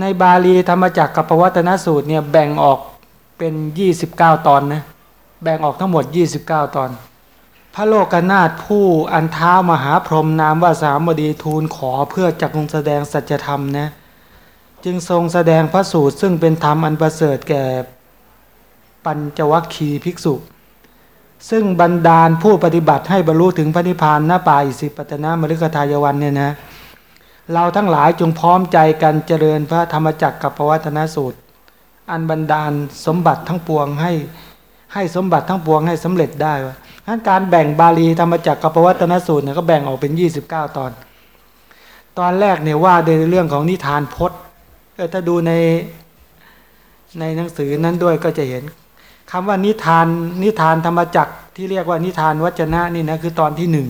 ในบาลีธรรมจักกับปวัตนสูตรเนี่ยแบ่งออกเป็น 29 ตอนนะแบ่งออกทั้งหมด 29 ตอน พระโลกนาถผู้อันเท้ามหาพรหมนามว่าสามบดีทูลขอเพื่อจักงแสดงสัจธรรมนะจึงทรงแสดงพระสูตรซึ่งเป็นธรรมอันประเสริฐแก่ปัญจวัคคีภิกษุ ซึ่งบรรดาลผู้ปฏิบัติให้บรรลุถึงพระนิพพานหน้าป่าอิสิปตนามฤคทายวันเนี่ยนะเราทั้งหลายจงพร้อมใจกันเจริญพระธรรมจักรกับปวัตนสูตร อันบรรดาลสมบัติทั้งปวงให้ให้สมบัติทั้งปวงให้สำเร็จได้ว่า งั้นการแบ่งบาลีธรรมจักรกับปวัตนสูตรเนี่ยก็แบ่งออกเป็น 29 ตอน ตอนแรกเนี่ยว่าในเรื่องของนิทานพจน์ถ้าดูในในหนังสือนั้นด้วยก็จะเห็นคำว่านิทานนิทานธรรมจักรที่เรียกว่านิทานวัจนะนี่นะคือตอนที่หนึ่ง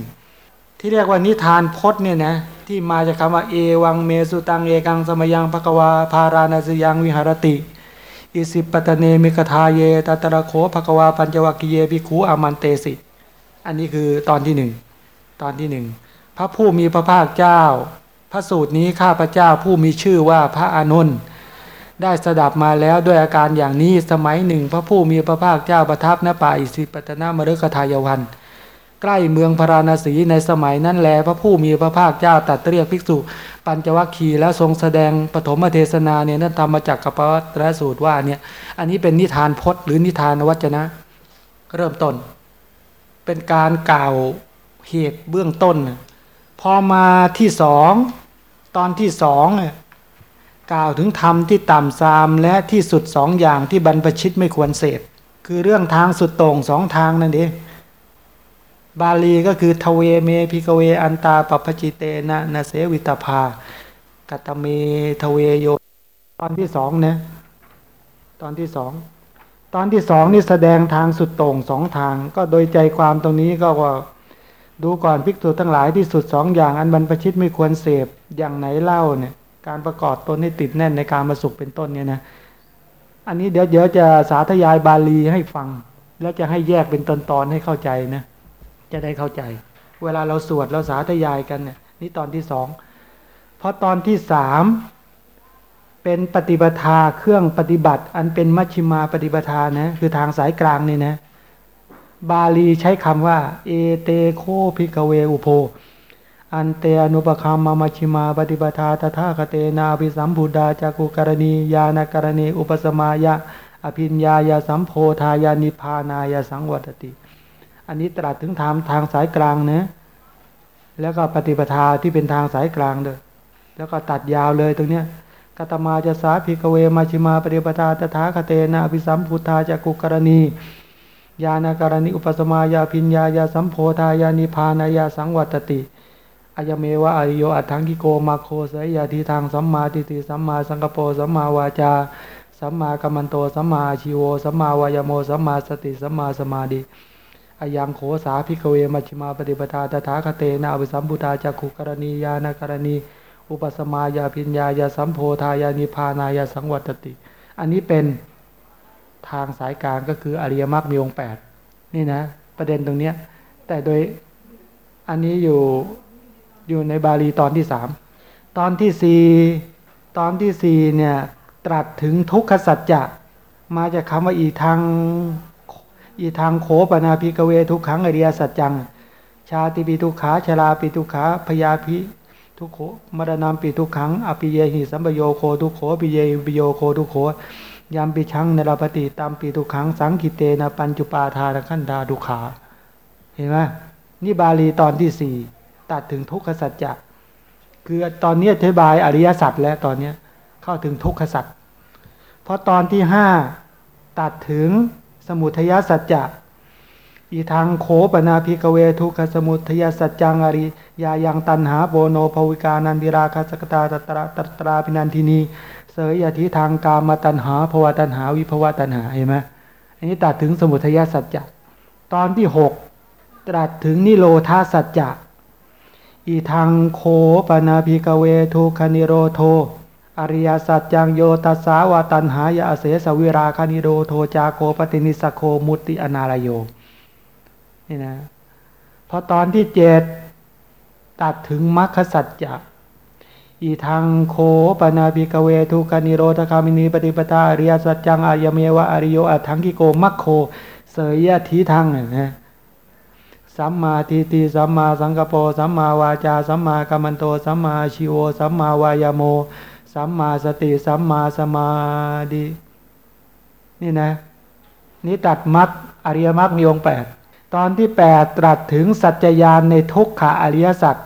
ที่เรียกว่านิทานพจน์เนี่ยนะที่มาจากคำว่าเอวังเมสุตังเอกังสมยังภควาพาราณสยังวิหารติ อิสิปตเนมิกทาเยตตระโขภควาปัญจวัคคีเยภิกขุอามันเตสิ อันนี้คือตอนที่หนึ่งตอนที่หนึ่งพระผู้มีพระภาคเจ้า พระสูตรนี้ข้าพระเจ้าผู้มีชื่อว่าพระอานนท์ได้สดับมาแล้วด้วยอาการอย่างนี้สมัยหนึ่ง พระผู้มีพระภาคเจ้าประทับณป่าอิสิปตนามฤคทายวัน ใกล้เมืองพาราณสีในสมัยนั้นแล พระผู้มีพระภาคเจ้าตัดเรียกภิกษุ ปัญจวัคคีย์แล้วทรงแสดงปฐมเทศนาเนี่ยนั่นทำมาจากกัปวัตรสูตรว่าเนี่ยอันนี้เป็นนิทานพจน์หรือนิทานวัจนะ เริ่มต้น เป็นการกล่าวเหตุเบื้องต้น พอมาที่สองตอนที่สองกล่าวถึงธรรมที่ต่ำซามและที่สุดสองอย่างที่บรรพชิตไม่ควรเสพคือเรื่องทางสุดโต่งสองทางนั่นเองบาลีก็คือทเวเม ภิกขะเวอันตาปัพพะชิเตนะนะเสวิตัพพากะตะเมทเวโย ตอนที่สองนะตอนที่สอง ตอนที่สองนี่แสดงทางสุดโต่งสองทาง ก็โดยใจความตรงนี้ก็ว่าดูก่อนภิกษุทั้งหลายที่สุดสองอย่างอันบรรพชิตไม่ควรเสพอย่างไหนเล่าเนี่ยการประกอบตนให้ติดแน่นในการมาสุขเป็นต้นเนี่ยนะอันนี้เดี๋ยวเดี๋ยวจะสาธยายบาลีให้ฟัง แล้วจะให้แยกเป็นตอนๆให้เข้าใจนะจะได้เข้าใจ เวลาเราสวดเราสาธยายกันเนี่ยนี่ตอนที่สองเพราะตอนที่สาม เป็นปฏิปทาเครื่องปฏิบัติ อันเป็นมัชฌิมาปฏิปทานะคือทางสายกลางนี่นะบาลีใช้คำว่า เอเตโคพิกเวอุโพอันเตอนุปคัมมามัชฌิมาปฏิปทาตถาคเตนาภิสัมพุดาจักุกรณียานกรณีอุปสมายะ อภิญญายาสัมโพธายานิพานายาสังวัตติ อันนี้ตรัสถึงทางทางสายกลางนะแล้วก็ปฏิปทาที่เป็นทางสายกลางด้วยแล้วก็ตัดยาวเลยตรงเนี้ย กตมาจะสาภิกเวมาชิมาปฏิปทาตถาคเตนะอภิสัมพุทธาจักุกรณียานากรณีอุปสมายาพิญญายาสัมโพธายานิพานายาสังวัตติอายเมวะอริโยอัตถังกิโกมาโคเสยยาทีทางสัมมาทิฏฐิสัมมาสังกปรสัมมาวาจาสัมมากัมมันโตสัมมาชีโวสัมมาวายโมสัมมาสติสัมมาสมาธิอายังโขสาภิกเวมัชฌิมาปฏิปทาตถาคเตนะอภิสัมพุทธาจักขุกรณียานากรณี อุปสมายาพิญญายาสัมโพธายานิพานายาสังวัตติ อันนี้เป็นทางสายกลางก็คืออริยมรรคมีองค์แปดนี่นะ ประเด็นตรงเนี้ย แต่โดยอันนี้อยู่อยู่ในบาลีตอนที่สามตอนที่สี่ตอนที่สี่เนี่ยตรัสถึงทุกขสัจจะมาจากคำว่าอีทางอีทางโขปนาภิกเวทุกขังอริยสัจจัง ชาติปิทุขาชราปิทุขาพยาภิ ทุกโขมรณามปิทุกขังอภิเยหิสัมปโยโคทุกโขปิเยปิโยโคทุกโขยามปิชังในรปฏิตามปิทุกขังสังคิเตนะปัญจุปาทานขันดาดุขา เห็นไหมนี่บาลีตอนที่สี่ตัดถึงทุกขสัจจะคือตอนนี้อธิบายอริยสัจแล้วตอนเนี้เข้าถึงทุกขสัจเพราะตอนที่ห้าตัดถึงสมุทยสัจจะ อีทางโขปนาภิกเวทุกขสมุทยสัจจังอริยายังตันหาโบโนภวิกานันติราคสกตาตตราตตราพินันทินี เสยยทิทางกามตันหาภวตันหาวิภวตันหาเห็นไหมอันนี้ตรัสถึงสมุทยสัจจะตอนที่หกตรัสถึงนิโรธสัจจะอิทังโข ปะนะ ภิกขะเวทุกขะนิโรโธ อะริยะสัจจังโยตัสสาเยวะ ตัณหายะ อะเสสะวิราคะนิโรโธ จาโคปะฏินิสสัคโคมุตติ อะนาละโย นี่นะพอตอนที่เจ็ดตรัสถึงมรรคสัจจะอิทังโข ปะนะ ภิกขะเวทุกขะนิโรธะคามินี ปะฏิปะทา อะริยะสัจจังอะยะเมวะ อะริโยอัฏฐังคิโกมัคโค เสยยะถีทังนะสัมมาทิฏฐิสัมมาสังกัปโป สัมมาวาจาสัมมากัมมันโตสัมมาอาชีโวสัมมาวายาโม สัมมาสติสัมมาสมาธินี่นะนี่ตรัสมรรคอริยมรรคมีองค์แปด ตอนที่แปดตรัสถึงสัจจญาณในทุกขะอริยสัจ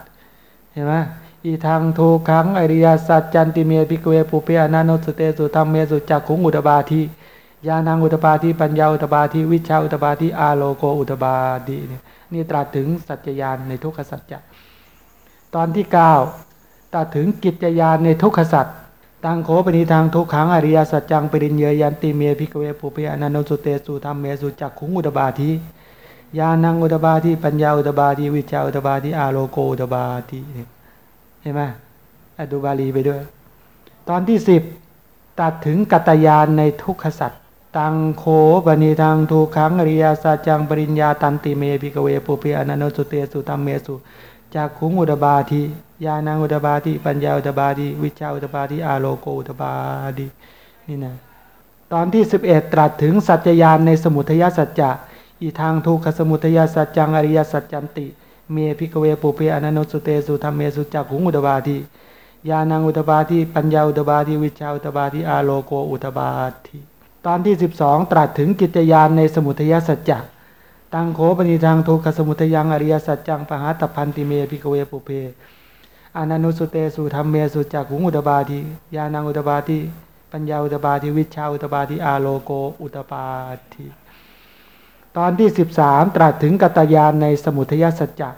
เห็นไหมอิทังทุกขัง อะริยะสัจจันติเม ภิกขะเวปุพเพ อะนะนุสสุเตสุธัมเมสุจักขุงอุทะปาทิญาณังอุทะปาทิปัญญาอุทะปาทิวิชชาอุทะปาทิอาโลโกอุทะปาทิเนี่ยนี่ตรัสถึงสัจจญาณในทุกขสัจจะตอนที่เก้าตรัสถึงกิจจญาณในทุกขสัจตังโขปะนิทังทุกขัง อะริยะสัจจัง ปะริญเญยยันติเม ภิกขะเวปุพเพ อะนะนุสสุเตสุธัมเมสุจักขุงอุทะปาทิ ญาณังอุทะปาทิปัญญาอุทะปาทิวิชชาอุทะปาทิอาโลโกอุทะปาทิเนี่ยเห็นไหมดูบาลีไปด้วย ตอนที่สิบตรัสถึงกตญาณในทุกขสัจ ตังโข ปะนิทังทุกขัง อะริยะสัจจัง ปะริญญาตันติเม ภิกขะเวปุพเพ อะนะนุสสุเตสุธัมเมสุจักขุงอุทะปาทิญาณังอุทะปาทิปัญญาอุทะปาทิวิชชาอุทะปาทิอาโลโกอุทะปาทินี่นะตอนที่สิบเอ็ดตรัสถึงสัจจญาณในสมุทยสัจจะ อิทังทุกขะสะมุทะยะสัจจัง อะริยะสัจจันติ เม ภิกขะเวปุพเพ อะนะนุสสุเตสุธัมเมสุจักขุงอุทะปาทิญาณังอุตบาทิปัญญาอุตบาทิวิชาอุตบาทิอาโลโกอุตบาทิตอนที่สิบสองตรัสถึงกิจยานในสมุทยสัจจะตังโขปณิทางทุกขสมุทยังอริยสัจจังปหาตพันติเมพิกเวปุเพอนันโนสุเตสุธรรมเมสุจากขุงอุตบาทิญาณังอุตบาทิปัญญาอุตบาทิวิชาอุตบาทิอาโลโกอุตบาทิ ตอนที่สิบสามตรัสถึงกัตยานในสมุทยสัจจะ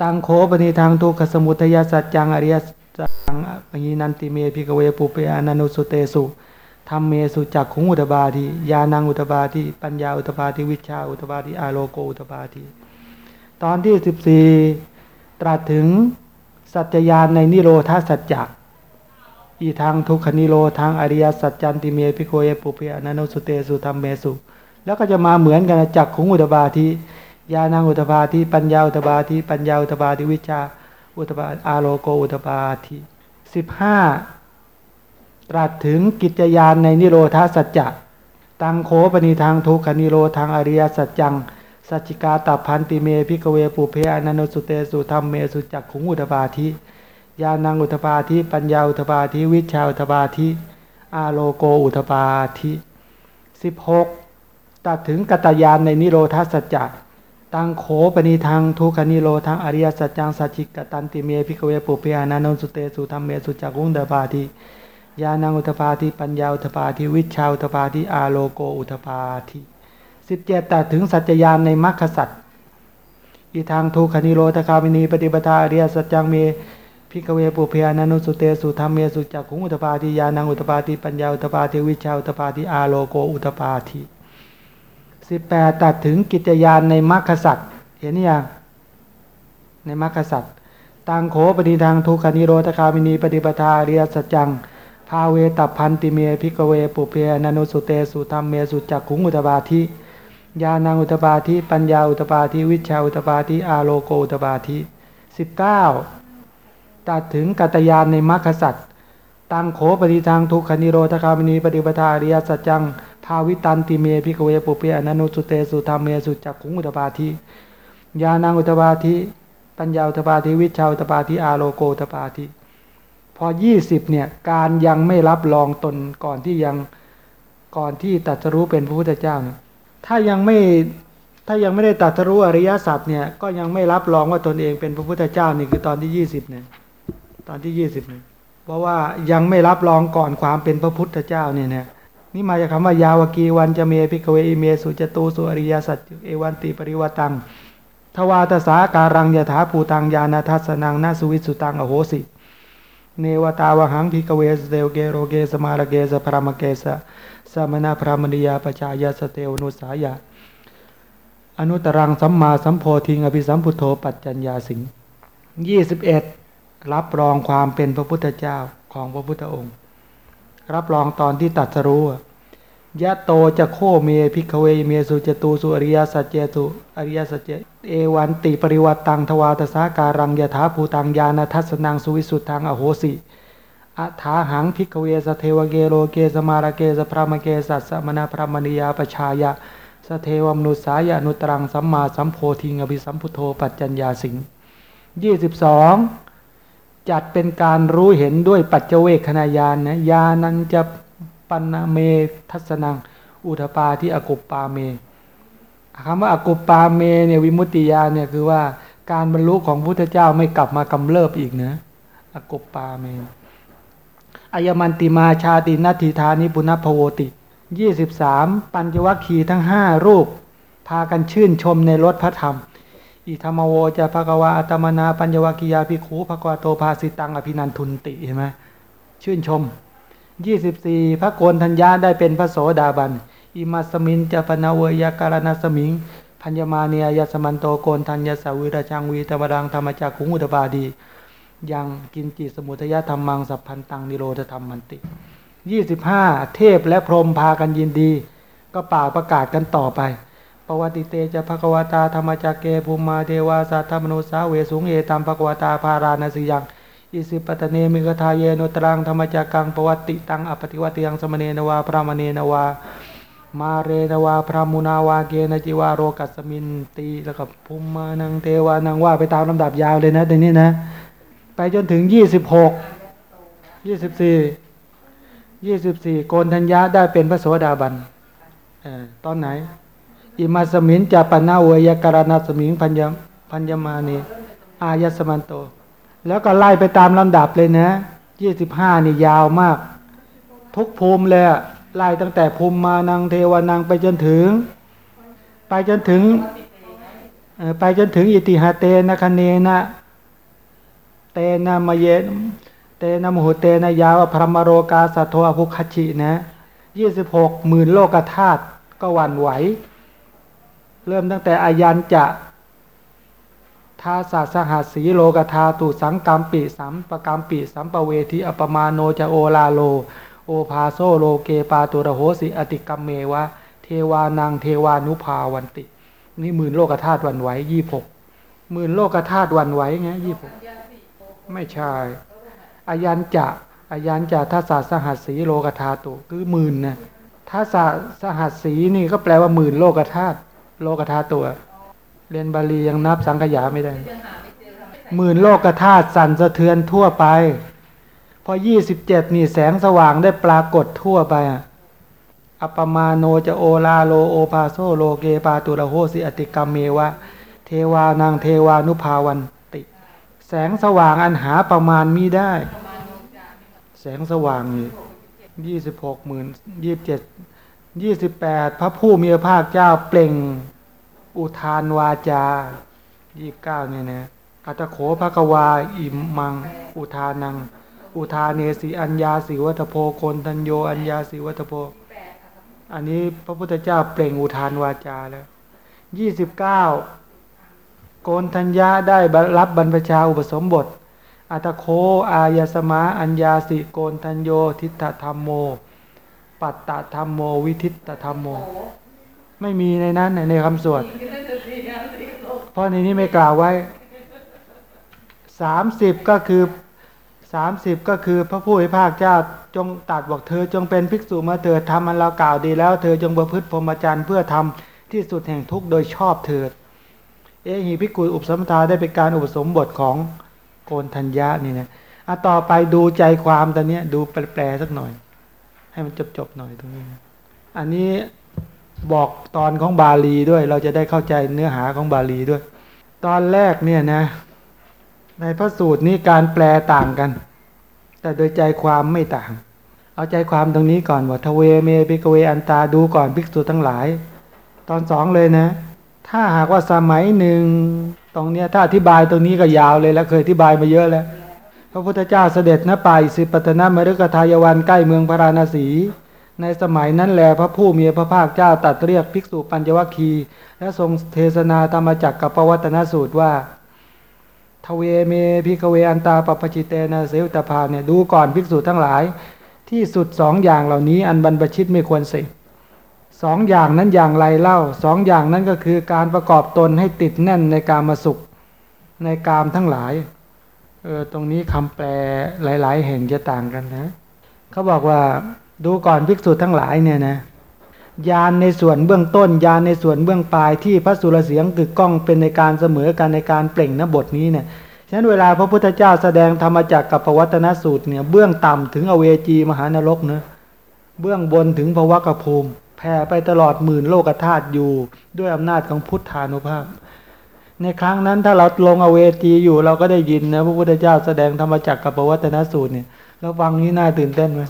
ตังโขปะนิทังทุกขะสะมุทะยะสัจจัง อะริยะสัจจังปะหีนันติเม ภิกขะเวปุพเพ อะนะนุสสุเตสุธัมเมสุจักขุงอุทะปาทิญาณังอุทะปาทิปัญญาอุทะปาทิวิชชาอุทะปาทิอาโลโกอุทะปาทิตอนที่สิบสี่ตรัสถึงสัจจญาณในนิโรธสัจจะอิทังทุกขะนิโรธัง อะริยะสัจจันติเม ภิกขะเว ปุพเพ อะนะนุสสุเตสุธัมเมสุ แล้วก็จะมาเหมือนกันจักขุงอุทะปาทิญาณังอุตบาทิปัญญาอุตบาทิปัญญาอุตบาทิวิชาอุตบาอาโลโกอุตบาทิสิบห้าตรัสถึงกิจยานในนิโรธาสัจจะตังโขปณิทางทุกขนิโรทางอริยสัจจังสัจจิกาตัพันติเมพิกเวปุเพอนันโนสุเตสุธรรมเมสุจักขุงอุตบาทิญาณังอุตบาทิปัญญาอุตบาทิวิชาอุตบาทิอาโลโกอุตบาทิสิบหก ตัดถึงกัตยานในนิโรธาสัจจะตังโขปณิทางทุกขนิโรทางอริยสัจจังสัจจิกตันติเมพิกเวปุเพอนันโนสุเตสุธรรมเมสุจักขุงอุตบาทิญาณังอุตบาทิปัญญาอุตบาทิวิชาอุตบาทิอาโลโกอุตบาทิสิบเจตัดถึงสัจจญาณในมรรคสัจอีทางทุกขนิโรธคามินีปฏิปทาอริยสัจจังเมพิกเวปุเพอนันโนสุเตสุธรรมเมสุจักขุงอุตบาทิญาณังอุตบาทิปัญญาอุตบาทิวิชาอุตบาทิอาโลโกอุตบาทิ สิบแปดตัดถึงกิจยานในมรรคสัจเห็นยังในมรรคสัจตังโขปฏิทางทุกขนิโรธคามินีปฏิปทาอริยสัจจังภาเวตัพันติเมพิกเวปุเพนันโนสุเตสุธรรมเมสุจักขุงอุตบาทิญาณังอุตบาทิปัญญาอุตบาทิวิชาอุตบาทิอาโลโกอุตบาทิสิบเก้าตัดถึงกัตยานในมรรคสัตว์ตังโขปฏิทางทุกขนิโรธคามินีปฏิปทาอริยสัจจัง ภาวิตันติเมพิกเวปุเพอนันโนสุเตสุธรรมเมสุจักขุงอุตบาทิญาณังอุตบาทิปัญญาอุตบาทิวิชาอุตบาทิอาโลโกอุตบาทิพอยี่สิบเนี่ยการยังไม่รับรองตนก่อนที่ยังก่อนที่ตรัสรู้เป็นพระพุทธเจ้าเนี่ยถ้ายังไม่ถ้ายังไม่ได้ตรัสรู้อริยสัจเนี่ยก็ยังไม่รับรองว่าตนเองเป็นพระพุทธเจ้านี่คือตอนที่ยี่สิบเนี่ยตอนที่ยี่สิบเนี่ยเพราะว่ายังไม่รับรองก่อนความเป็นพระพุทธเจ้าเนี่ยเนี่ย นี่มาจากคำว่ายาวกีวันจะเมพิกเวอิเมสุจตูสุอริยสัจเอวันติปริวตังทวาตสาการังยถาภูตังยานาทัสนังนาสุวิสุตังอโหสิเนวตาวหังพิกเวสเตวเกโรเกสมาลเกสพรามเกสะสมณพรามณียาปชายาสเตวนุสายาอนุตรังสัมมาสัมโพธิงอภิสัมพุทโธปัจจัญญาสิงยี่สิบเอ็ดรับรองความเป็นพระพุทธเจ้าของพระพุทธองค์ รับรองตอนที่ตัดสรู้ยะโตจะโคเมพิกเวเมสุจตูสุอริยสัจเจสุอริยสัจเจเอวันติปริวัตตังทวาตสาการังยถาภูตังยานาทัสนังสุวิสุทธังอโหสิอัฐาหังพิกเวสเทวเกโลเกสมาราเกสพรามเกสัสสมนาพรามณียาปชายะสเทวมนุสายานุตรังสัมมาสัมโพธิงอภิสัมพุทโธปัจจัญญาสิงยี่สิบสอง จัดเป็นการรู้เห็นด้วยปัจเจเวคขณายานนะยานันจะปันเมทัสนัง อุทปาที่อกุปปาเมคำว่าอกุปปาเมเนี่ยวิมุตติญาเนี่ยคือว่าการบรรลุของพุทธเจ้าไม่กลับมากำเริบอีกนะอกุปปาเมอายมันติมาชาตินัตถิธานิปุณพโวติยี่สิบสามปัญจวัคคีย์ทั้งห้ารูป พากันชื่นชมในรถพระธรรม อิธรรมโวจะภควาอัตมนาปัญญวัคคียาภิกขุภควาโตภาสิตังอภินันทุนติเห็นไหมชื่นชมยี่สิบสี่พระโกนธัญญาได้เป็นพระโสดาบัน อิมัสมินจะปนาเวยาการณสมิง พัญญมาเนียยสมันโตโกนธัญญสาวิราชังวีตมรังธรรมจักขุงอุตบาดี ยังกินจิสมุทยธรรมังสัพพันตังนิโรธธรรมมันติยี่สิบห้าเทพและพรหมพากันยินดี ก็ป่ากประกาศกันต่อไป ปวัติเตจะภควตาธรรมจักเกภูมิมาเทวาสัทธมนุสาเวสุงเอตามภควตาภาราณสิยังอิสิปตเนมิกทาเยโนตรังธรรมจักกังปวัติตังอปฏิวัติยังสมเนนวาพระมเนนวา มาเรนวาพระมุนาวาเกนจิวาโรกัสมินตีแล้วก็ภูมิมานังเทวานังว่าไปตามลำดับยาวเลยนะตรงนี้นะ ไปจนถึงยี่สิบหกยี่สิบสี่ยี่สิบสี่โกนธัญญาได้เป็นพระโสดาบันอตอนไหน อิมาสมินจะปนาเวยการณาสมิงพัญญพัญญมานีอายสมันโต แล้วก็ไล่ไปตามลำดับเลยนะยี่สิบห้านี่ยาวมาก ทุกภูมิเลยไล่ตั้งแต่ภูมิมานังเทวานังไปจนถึง ไปจนถึงไปจนถึงอิติหาเตนะคเนนะ เตนะมเยนเตนะมหุเตนะยาวพรมโรกาสัทโทอภุคัจฉินะยี่สิบหกหมื่นโลกธาตุก็หวั่นไหว เริ่มตั้งแต่อายันจะทาสาสหัสสีโลกธาตุสังกัมปิสัมปกัมปิสัมปเวทิอปมาโนจะโอลาโล โอภาโซโลเกปาตุระโหสิอติกัมเมวะ เทวานังเทวานุภาวันติ นี่หมื่นโลกธาตุวันไหวยี่หกหมื่นโลกธาตุวันไหวไงยี่หกไม่ใช่อายันจะอายันจะทัศสหัสสีโลกธาตุคือหมื่นนะทัศสหัสสีนี่ก็แปลว่าหมื่นโลกธาตุ โลกธาตุตัว เรียนบาลียังนับสังขยาไม่ได้ หมื่นโลกธาตุสั่นสะเทือนทั่วไป พอยี่สิบเจ็ดนี่แสงสว่างได้ปรากฏทั่วไปอะอัปปมาโณจะโอฬาโร โอภาโซโลเกปาตุระโหสิอติกกัมเมวะ เทวานังเทวานุภาวันติ แสงสว่างอันหาประมาณมิได้ แสงสว่างนี่ยี่สิบหกหมื่นยี่สิบเจ็ด ยี่สิบแปดพระผู้มีพระภาคเจ้าเปล่ง อุทานวาจายี่สิบเก้าเนี่ยนะอถโขภควาอิมัง อุทานัง อุทาเนสีอัญญาสิวัตโพโคนทัญโยอัญญาสิวัตโพ อันนี้พระพุทธเจ้าเปล่งอุทานวาจาแล้วยี่สิบเก้าโกนทัญญาได้รับบรรพชาอุปสมบทอัตโคอายสมาอัญญาสิโกนทัญโยทิฏฐธรรมโม ปัตตธรรมโมวิทิฏฐธรรมโม ไม่มีในนั้นในคำสวด เพราะในนี้ไม่กล่าวไว้สามสิบก็คือสามสิบก็คือพระผู้ให้ภาคเจ้าจงตรัดบอกเธอจงเป็นภิกษุมาเถิดทำอันเรากล่าวดีแล้ว เธอจงประพฤติพรหมจรรย์เพื่อทำที่สุดแห่งทุกข์โดยชอบเถิด เอหิภิกขุอุปสมทาได้เป็นการอุปสมบทของโกนทัญญานี่นะอะต่อไปดูใจความตอนเนี้ยดูแปลๆสักหน่อย ให้มันจบๆหน่อยตรงนี้ อันนี้บอกตอนของบาลีด้วย เราจะได้เข้าใจเนื้อหาของบาลีด้วย ตอนแรกเนี่ยนะ ในพระสูตรนี้การแปลต่างกัน แต่โดยใจความไม่ต่าง เอาใจความตรงนี้ก่อนว่าทเวเม ภิกขเวอันตาดูก่อนภิกษุทั้งหลาย ตอนสองเลยนะ ถ้าหากว่าสมัยหนึ่งตรงเนี้ยถ้าอธิบายตรงนี้ก็ยาวเลยแล้วเคยอธิบายมาเยอะแล้ว พระพุทธเจ้าเสด็จณป่าอิสิปตนมฤคทายวันใกล้เมืองพาราณสี ในสมัยนั้นแลพระผู้มีพระภาคเจ้าตรัสเรียกภิกษุปัญจวัคคีย์ และทรงเทศนาธรรมจักกับปวัตนสูตรว่าทเวเมพิกเวอันตาปปจิเตนะเสวตพาเนี่ยดูก่อนภิกษุทั้งหลาย ที่สุดสองอย่างเหล่านี้อันบรรพชิตไม่ควรเสพสองอย่างนั้นอย่างไรเล่าสองอย่างนั้นก็คือการประกอบตนให้ติดแน่นในการมาสุขในกามทั้งหลาย เออตรงนี้คำแปลหลาย ๆ แห่งจะต่างกันนะเขาบอกว่าดูก่อนภิกษุทั้งหลายเนี่ยนะยานในส่วนเบื้องต้นยานในส่วนเบื้องปลายที่พระสุรเสียงกึกก้องเป็นในการเสมอกันในการเปล่งนบทนี้เนี่ยฉะนั้นเวลาพระพุทธเจ้าแสดงธรรมจักรกับปวัตนสูตรเนี่ยเบื้องต่ำถึงอเวจีมหานรกเนะเบื้องบนถึงภวกภูมิแผ่ไปตลอดหมื่นโลกธาตุอยู่ด้วยอำนาจของพุทธานุภาพ ในครั้งนั้นถ้าเราลงอเวจีอยู่เราก็ได้ยินนะพระพุทธเจ้าแสดงธรรมจักรกับปวัตนสูตรเนี่ยเราฟังนี้น่าตื่นเต้นไหม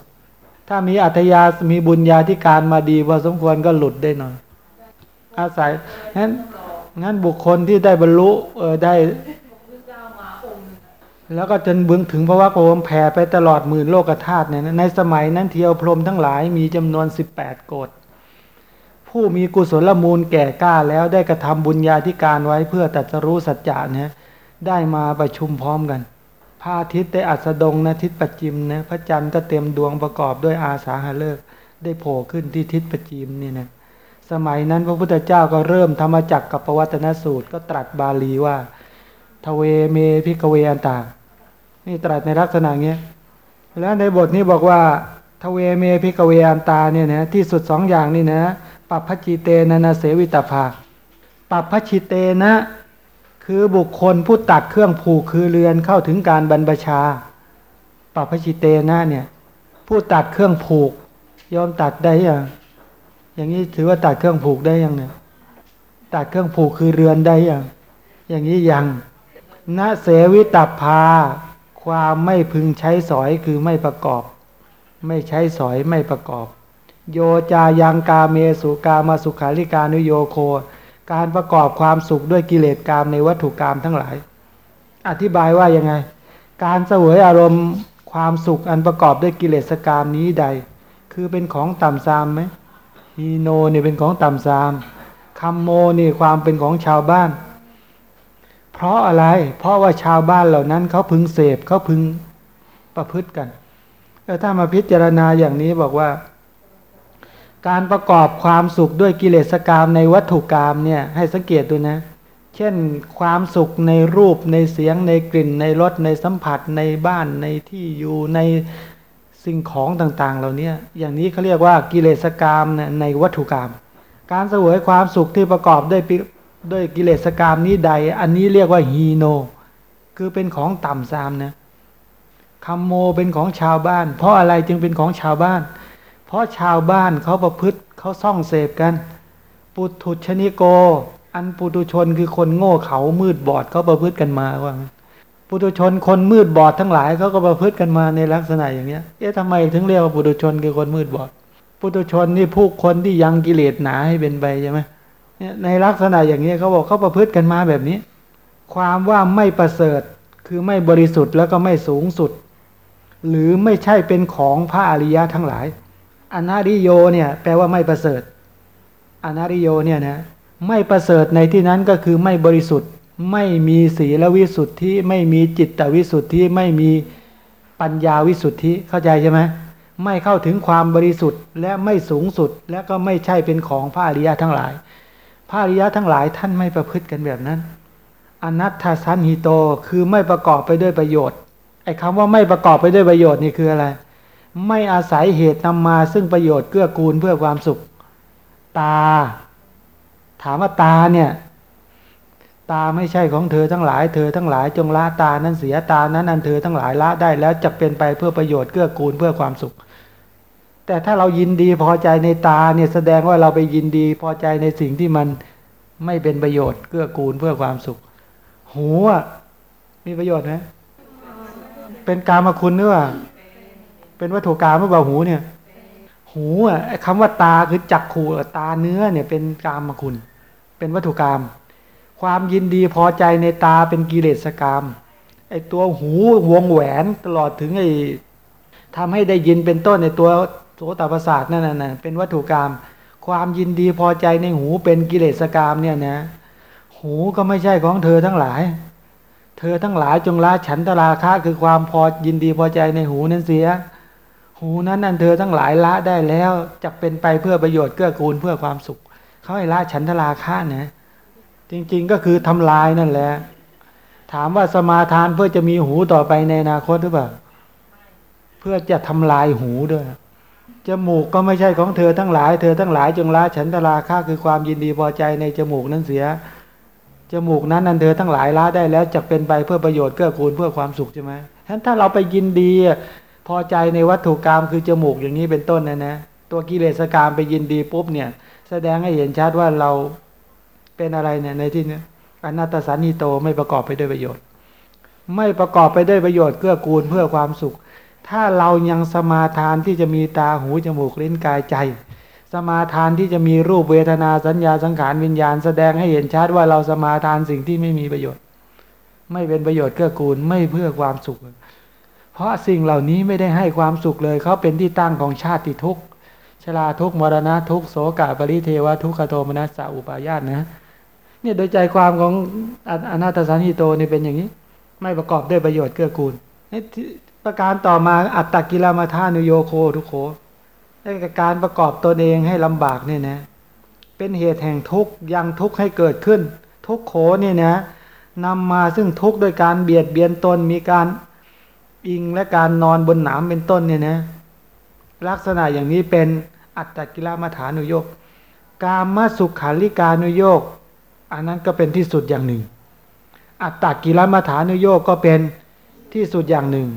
ถ้ามีอัธยา มีบุญญาธิการมาดีพอสมควรก็หลุดได้หน่อย อาศัยงั้นงั้นบุคคลที่ได้บรรลุเออได้ แล้วก็จนบึงถึงเพราะว่าโอมแผ่ไปตลอดหมื่นโลกธาตุเนี่ยในสมัยนั้นเทียวพรมทั้งหลายมีจำนวน18โกด ผู้มีกุศลมูลแก่กล้าแล้วได้กระทำบุญญาธิการไว้เพื่อตรัสรู้สัจจะนี่ยได้มาประชุมพร้อมกันพระอาทิตย์ได้อัสดงนะทิศปัจจิมนะพระจันทร์ก็เต็มดวงประกอบด้วยอาสาฬหฤกษ์ได้โผล่ขึ้นที่ทิศปัจจิมนี่นะสมัยนั้นพระพุทธเจ้าก็เริ่มธรรมจักรกับประวัตนสูตรก็ตรัสบาลีว่า ทเวเม ภิกขเวอันตานี่ตรัสในลักษณะเงี้ยแล้วในบทนี้บอกว่าทเวเม ภิกขเวอันตาเนี่ยนะที่สุดสองอย่างนี่นะ ปัพพชิเตนะนะเสวิตัพพาปัปพจิเตนะ คือบุคคลผู้ตัดเครื่องผูกคือเรือนเข้าถึงการบรรพชาปัปพจิเตนะเนี่ย ผู้ตัดเครื่องผูก ยอมตัดได้ยังอย่างนี้ถือว่าตัดเครื่องผูกได้ยังเนี่ยตัดเครื่องผูกคือเรือนได้ยังอย่างนี้ยังณเสวิตพาความไม่พึงใช้สอยคือไม่ประกอบ ไม่ใช้สอยไม่ประกอบ โยจายังกาเมสุกามาสุขาริกานุโยโค การประกอบความสุขด้วยกิเลสกามในวัตถุกรรมทั้งหลาย อธิบายว่ายังไง การเสวยอารมณ์ความสุขอันประกอบด้วยกิเลสกามนี้ใด คือเป็นของต่ำซามไหมฮีโนเนี่เป็นของต่ำซามคัมโมนี่ความเป็นของชาวบ้าน เพราะอะไร เพราะว่าชาวบ้านเหล่านั้นเขาพึงเสพเขาพึงประพฤติกันเออถ้ามาพิจารณาอย่างนี้บอกว่า การประกอบความสุขด้วยกิเลสกรรมในวัตถุกรรมเนี่ยให้สังเกตดูนะ เช่นความสุขในรูปในเสียงในกลิ่นในรสในสัมผัสในบ้านในที่อยู่ในสิ่งของต่างๆ เหล่านี้อย่างนี้เขาเรียกว่ากิเลสกรรมในวัตถุกรรม การเสวยความสุขที่ประกอบด้วยด้วยกิเลสกรรมนี้ใด อันนี้เรียกว่าฮีโน คือเป็นของต่ำซามนะคัมโมเป็นของชาวบ้าน เพราะอะไรจึงเป็นของชาวบ้านเพราะชาวบ้านเขาประพฤติเขาซ่องเสพกัน ปุถุชนิโก อันปุถุชนคือคนโง่เขามืดบอดเขาประพฤติกันมาว่าปุถุชนคนมืดบอดทั้งหลายเขาก็ประพฤติกันมาในลักษณะอย่างเนี้ยเอ๊ะทำไมถึงเรียกว่าปุถุชนคือคนมืดบอดปุถุชนนี่ผู้คนที่ยังกิเลสหนาให้เป็นไปใช่ไหมเนี่ยในลักษณะอย่างนี้เขาบอกเขาประพฤติกันมาแบบนี้ ความว่าไม่ประเสริฐคือไม่บริสุทธิ์แล้วก็ไม่สูงสุด หรือไม่ใช่เป็นของพระอริยะทั้งหลาย อนาริโยเนี่ยแปลว่าไม่ประเสริฐอนาริโยเนี่ยนะไม่ประเสริฐในที่นั้นก็คือไม่บริสุทธิ์ ไม่มีศีลวิสุทธิไม่มีจิตตวิสุทธิไม่มีปัญญาวิสุทธิเข้าใจใช่ไหมไม่เข้าถึงความบริสุทธิ์ และไม่สูงสุดและก็ไม่ใช่เป็นของพระอริยะทั้งหลาย พระอริยะทั้งหลายท่านไม่ประพฤติกันแบบนั้น อนัตถสันหิโตคือไม่ประกอบไปด้วยประโยชน์ไอ้คำว่าไม่ประกอบไปด้วยประโยชน์นี่คืออะไร ไม่อาศัยเหตุนำมาซึ่งประโยชน์เกื้อกูลเพื่อความสุข ตา ถามว่าตาเนี่ย ตาไม่ใช่ของเธอทั้งหลาย เธอทั้งหลายจงละตานั้นเสียตานั้นอันเธอทั้งหลายละได้แล้วจะเป็นไปเพื่อประโยชน์เกื้อกูลเพื่อความสุข แต่ถ้าเรายินดีพอใจในตาเนี่ยแสดงว่าเราไปยินดีพอใจในสิ่งที่มันไม่เป็นประโยชน์เกื้อกูลเพื่อความสุข หูอะมีประโยชน์ไหมเป็นกามคุณหรือ เป็นวัตถุกรรมหรือเปล่าหูเนี่ย หูอะไอ้คำว่าตาคือจักขู่ตาเนื้อเนี่ยเป็นกามคุณ เป็นวัตถุกรรมความยินดีพอใจในตาเป็นกิเลสกรรมไอ้ตัวหูวงแหวนตลอดถึงไอ้ทำให้ได้ยินเป็นต้นในตัวโสตประสาทนั่นน่ะเป็นวัตถุกรรมความยินดีพอใจในหูเป็นกิเลสกรรมเนี่ยนะ หูก็ไม่ใช่ของเธอทั้งหลาย เธอทั้งหลายจงละฉันตราคะคือความพอยินดีพอใจในหูนั้นเสีย หูนั้นนั่นเธอทั้งหลายละได้แล้วจะเป็นไปเพื่อประโยชน์เกื้อกูลเพื่อความสุขเขาให้ละฉันทราคะนะจริง ๆก็คือทำลายนั่นแหละ ถามว่าสมาทานเพื่อจะมีหูต่อไปในอนาคตหรือเปล่าเพื่อจะทำลายหูด้วยจมูกก็ไม่ใช่ของเธอทั้งหลาย เธอทั้งหลายจงละฉันทราค่าคือความยินดีพอใจในจมูกนั้นเสีย จมูกนั้นนันเธอทั้งหลายละได้แล้วจะเป็นไปเพื่อประโยชน์เกื้อกูลเพื่อความสุขใช่ไหมฉะนั้นถ้าเราไปยินดี พอใจในวัตถุกรรมคือจมูกอย่างนี้เป็นต้นนะนะ ตัวกิเลสกรรมไปยินดีปุ๊บเนี่ย แสดงให้เห็นชัดว่าเราเป็นอะไรเนี่ยในที่นี้อนัตตสันนิโตไม่ประกอบไปด้วยประโยชน์ ไม่ประกอบไปด้วยประโยชน์เกื้อกูลเพื่อความสุข ถ้าเรายังสมาทานที่จะมีตาหูจมูกลิ้นกายใจ สมาทานที่จะมีรูปเวทนาสัญญาสังขารวิญญาณ แสดงให้เห็นชัดว่าเราสมาทานสิ่งที่ไม่มีประโยชน์ ไม่เป็นประโยชน์เกื้อกูลไม่เพื่อความสุข เพราะสิ่งเหล่านี้ไม่ได้ให้ความสุขเลย เขาเป็นที่ตั้งของชาติทุกข์ชราทุกข์มรณะทุกข์โสกะปริเทวทุกขโทมนัสสะอุปาญาตนะเนี่ยโดยใจความของอนาตสันหิโตนี่เป็นอย่างนี้ ไม่ประกอบด้วยประโยชน์เกื้อกูลนี่ที่ประการต่อมาอัตตกิลามาธานุโยโคทุกโคและการประกอบตนเองให้ลำบากเนี่ยนะ เป็นเหตุแห่งทุกข์ยังทุกข์ให้เกิดขึ้น ทุกโขเนี่ยนะนำมาซึ่งทุกข์โดยการเบียดเบียนตนมีการ อิงและการนอนบนหนามเป็นต้นเนี่ยนะลักษณะอย่างนี้เป็นอัตตกิลามาฐานุโยกกามสุขขาริกานุโยกอันนั้นก็เป็นที่สุดอย่างหนึ่ง อัตตกิลมาฐานุโยกก็เป็นที่สุดอย่างหนึ่ง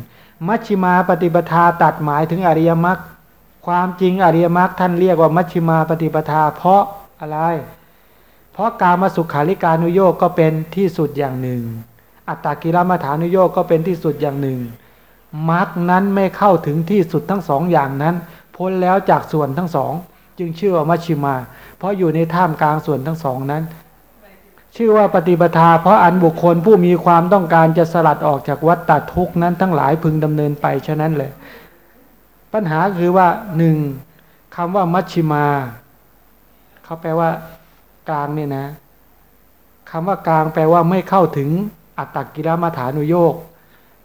มัชชิมาปฏิปทาตัดหมายถึงอริยมรรคความจริงอริยมรรคท่านเรียกว่ามัชชิมาปฏิปทา เพราะอะไร เพราะการมาสุขาริการุโยกก็เป็นที่สุดอย่างหนึ่ง อัตตกิลมาฐานุโยกก็เป็นที่สุดอย่างหนึ่ง มรรคนั้นไม่เข้าถึงที่สุดทั้งสองอย่างนั้น พ้นแล้วจากส่วนทั้งสอง จึงชื่อว่ามัชชิมา เพราะอยู่ในท่ามกลางส่วนทั้งสองนั้น ชื่อว่าปฏิปทา เพราะอันบุคคลผู้มีความต้องการจะสลัดออกจากวัฏฏทุกข์นั้นทั้งหลายพึงดำเนินไปฉะนั้นเลย ปัญหาคือว่าหนึ่งคำว่ามัชชิมาเขาแปลว่ากลางเนี่ยนะคำว่ากลางแปลว่าไม่เข้าถึงอัตตกิรมาฐานุโยก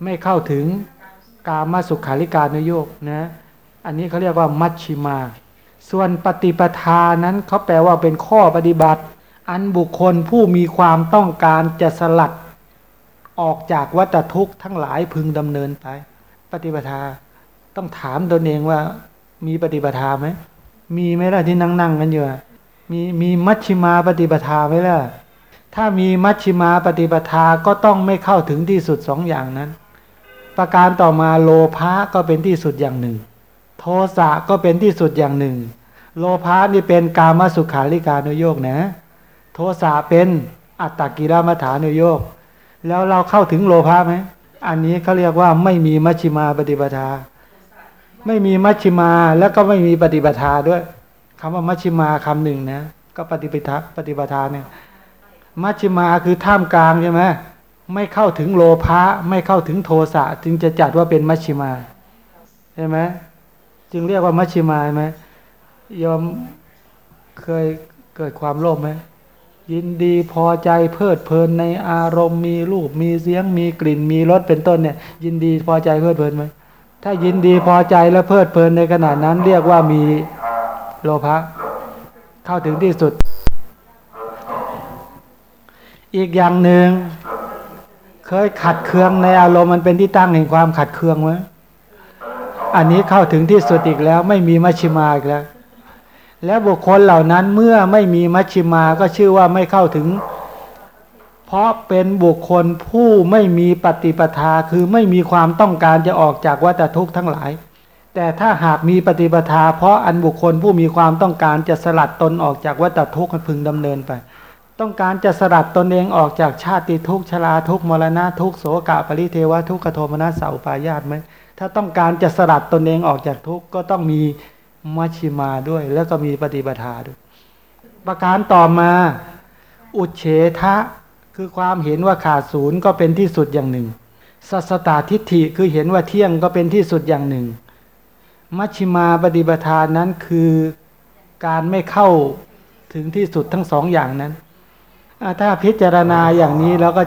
ไม่เข้าถึง กามาสุขาริการนุโยกนะอันนี้เขาเรียกว่ามัชชิมา ส่วนปฏิปทานั้นเขาแปลว่าเป็นข้อปฏิบัติ อันบุคคลผู้มีความต้องการจะสลัด ออกจากวัฏทุกข์ทั้งหลายพึงดำเนินไป ปฏิปทาต้องถามตนเองว่ามีปฏิปทาไหมมีไหมล่ะที่นั่งนั่งๆกันอยู่มีมีมัชชิมาปฏิปทาไหมล่ะถ้ามีมัชชิมาปฏิปทาก็ต้องไม่เข้าถึงที่สุดสองอย่างนั้น ประการต่อมาโลภะก็เป็นที่สุดอย่างหนึ่ง โทสะก็เป็นที่สุดอย่างหนึ่ง โลภะนี่เป็นกามสุขาริการุโยกนะ โทสะเป็นอัตตกิรมัฐานุโยกแล้วเราเข้าถึงโลภะไหมอันนี้เขาเรียกว่าไม่มีมัชชิมาปฏิปทา ไม่มีมัชชิมาแล้วก็ไม่มีปฏิปทาด้วยคำว่ามัชชิมาคำหนึ่งนะ ก็ปฏิปทาปฏิปทาเนี่ยมัชชิมาคือท่ามกลางใช่ไหม ไม่เข้าถึงโลภะไม่เข้าถึงโทสะจึงจะจัดว่าเป็นมัชชิมาใช่ไหมจึงเรียกว่ามัชชิมาใช่ไหมยอมเคยเกิดความโลภไหมยินดีพอใจเพลิดเพลินในอารมณ์มีรูปมีเสียงมีกลิ่นมีรสเป็นต้นเนี่ย ยินดีพอใจเพลิดเพลินไหมถ้ายินดีพอใจและเพลิดเพลินในขณะนั้น เรียกว่ามีโลภะเข้าถึงที่สุด อีกอย่างหนึ่ง เคยขัดเคืองในอารมณ์มันเป็นที่ตั้งแห่งความขัดเคืองไหมอันนี้เข้าถึงที่สุดอีกแล้ว ไม่มีมัชชิมาอีกแล้ว แล้วบุคคลเหล่านั้นเมื่อไม่มีมัชชิมาก็ชื่อว่าไม่เข้าถึง เพราะเป็นบุคคลผู้ไม่มีปฏิปทาคือไม่มีความต้องการจะออกจากวัฏทุกข์ทั้งหลาย แต่ถ้าหากมีปฏิปทา เพราะอันบุคคลผู้มีความต้องการจะสลัดตนออกจากวัฏทุกข์พึงดำเนินไป ต้องการจะสลัดตนเองออกจากชาติทุกชราทุกมรณะทุกโสกะปริเทวทุกขโทมนัสสาปายาตไหมถ้าต้องการจะสลัดตนเองออกจากทุกก็ต้องมีมัชชิมาด้วย แล้วก็มีปฏิปทาด้วย ประการต่อมา อุเฉทะคือความเห็นว่าขาดศูนย์ก็เป็นที่สุดอย่างหนึ่ง สัสตาทิฏฐิคือเห็นว่าเที่ยงก็เป็นที่สุดอย่างหนึ่ง มัชชิมาปฏิปทานนั้นคือการไม่เข้าถึงที่สุดทั้งสองอย่างนั้น ถ้าพิจารณาอย่างนี้แล้วก็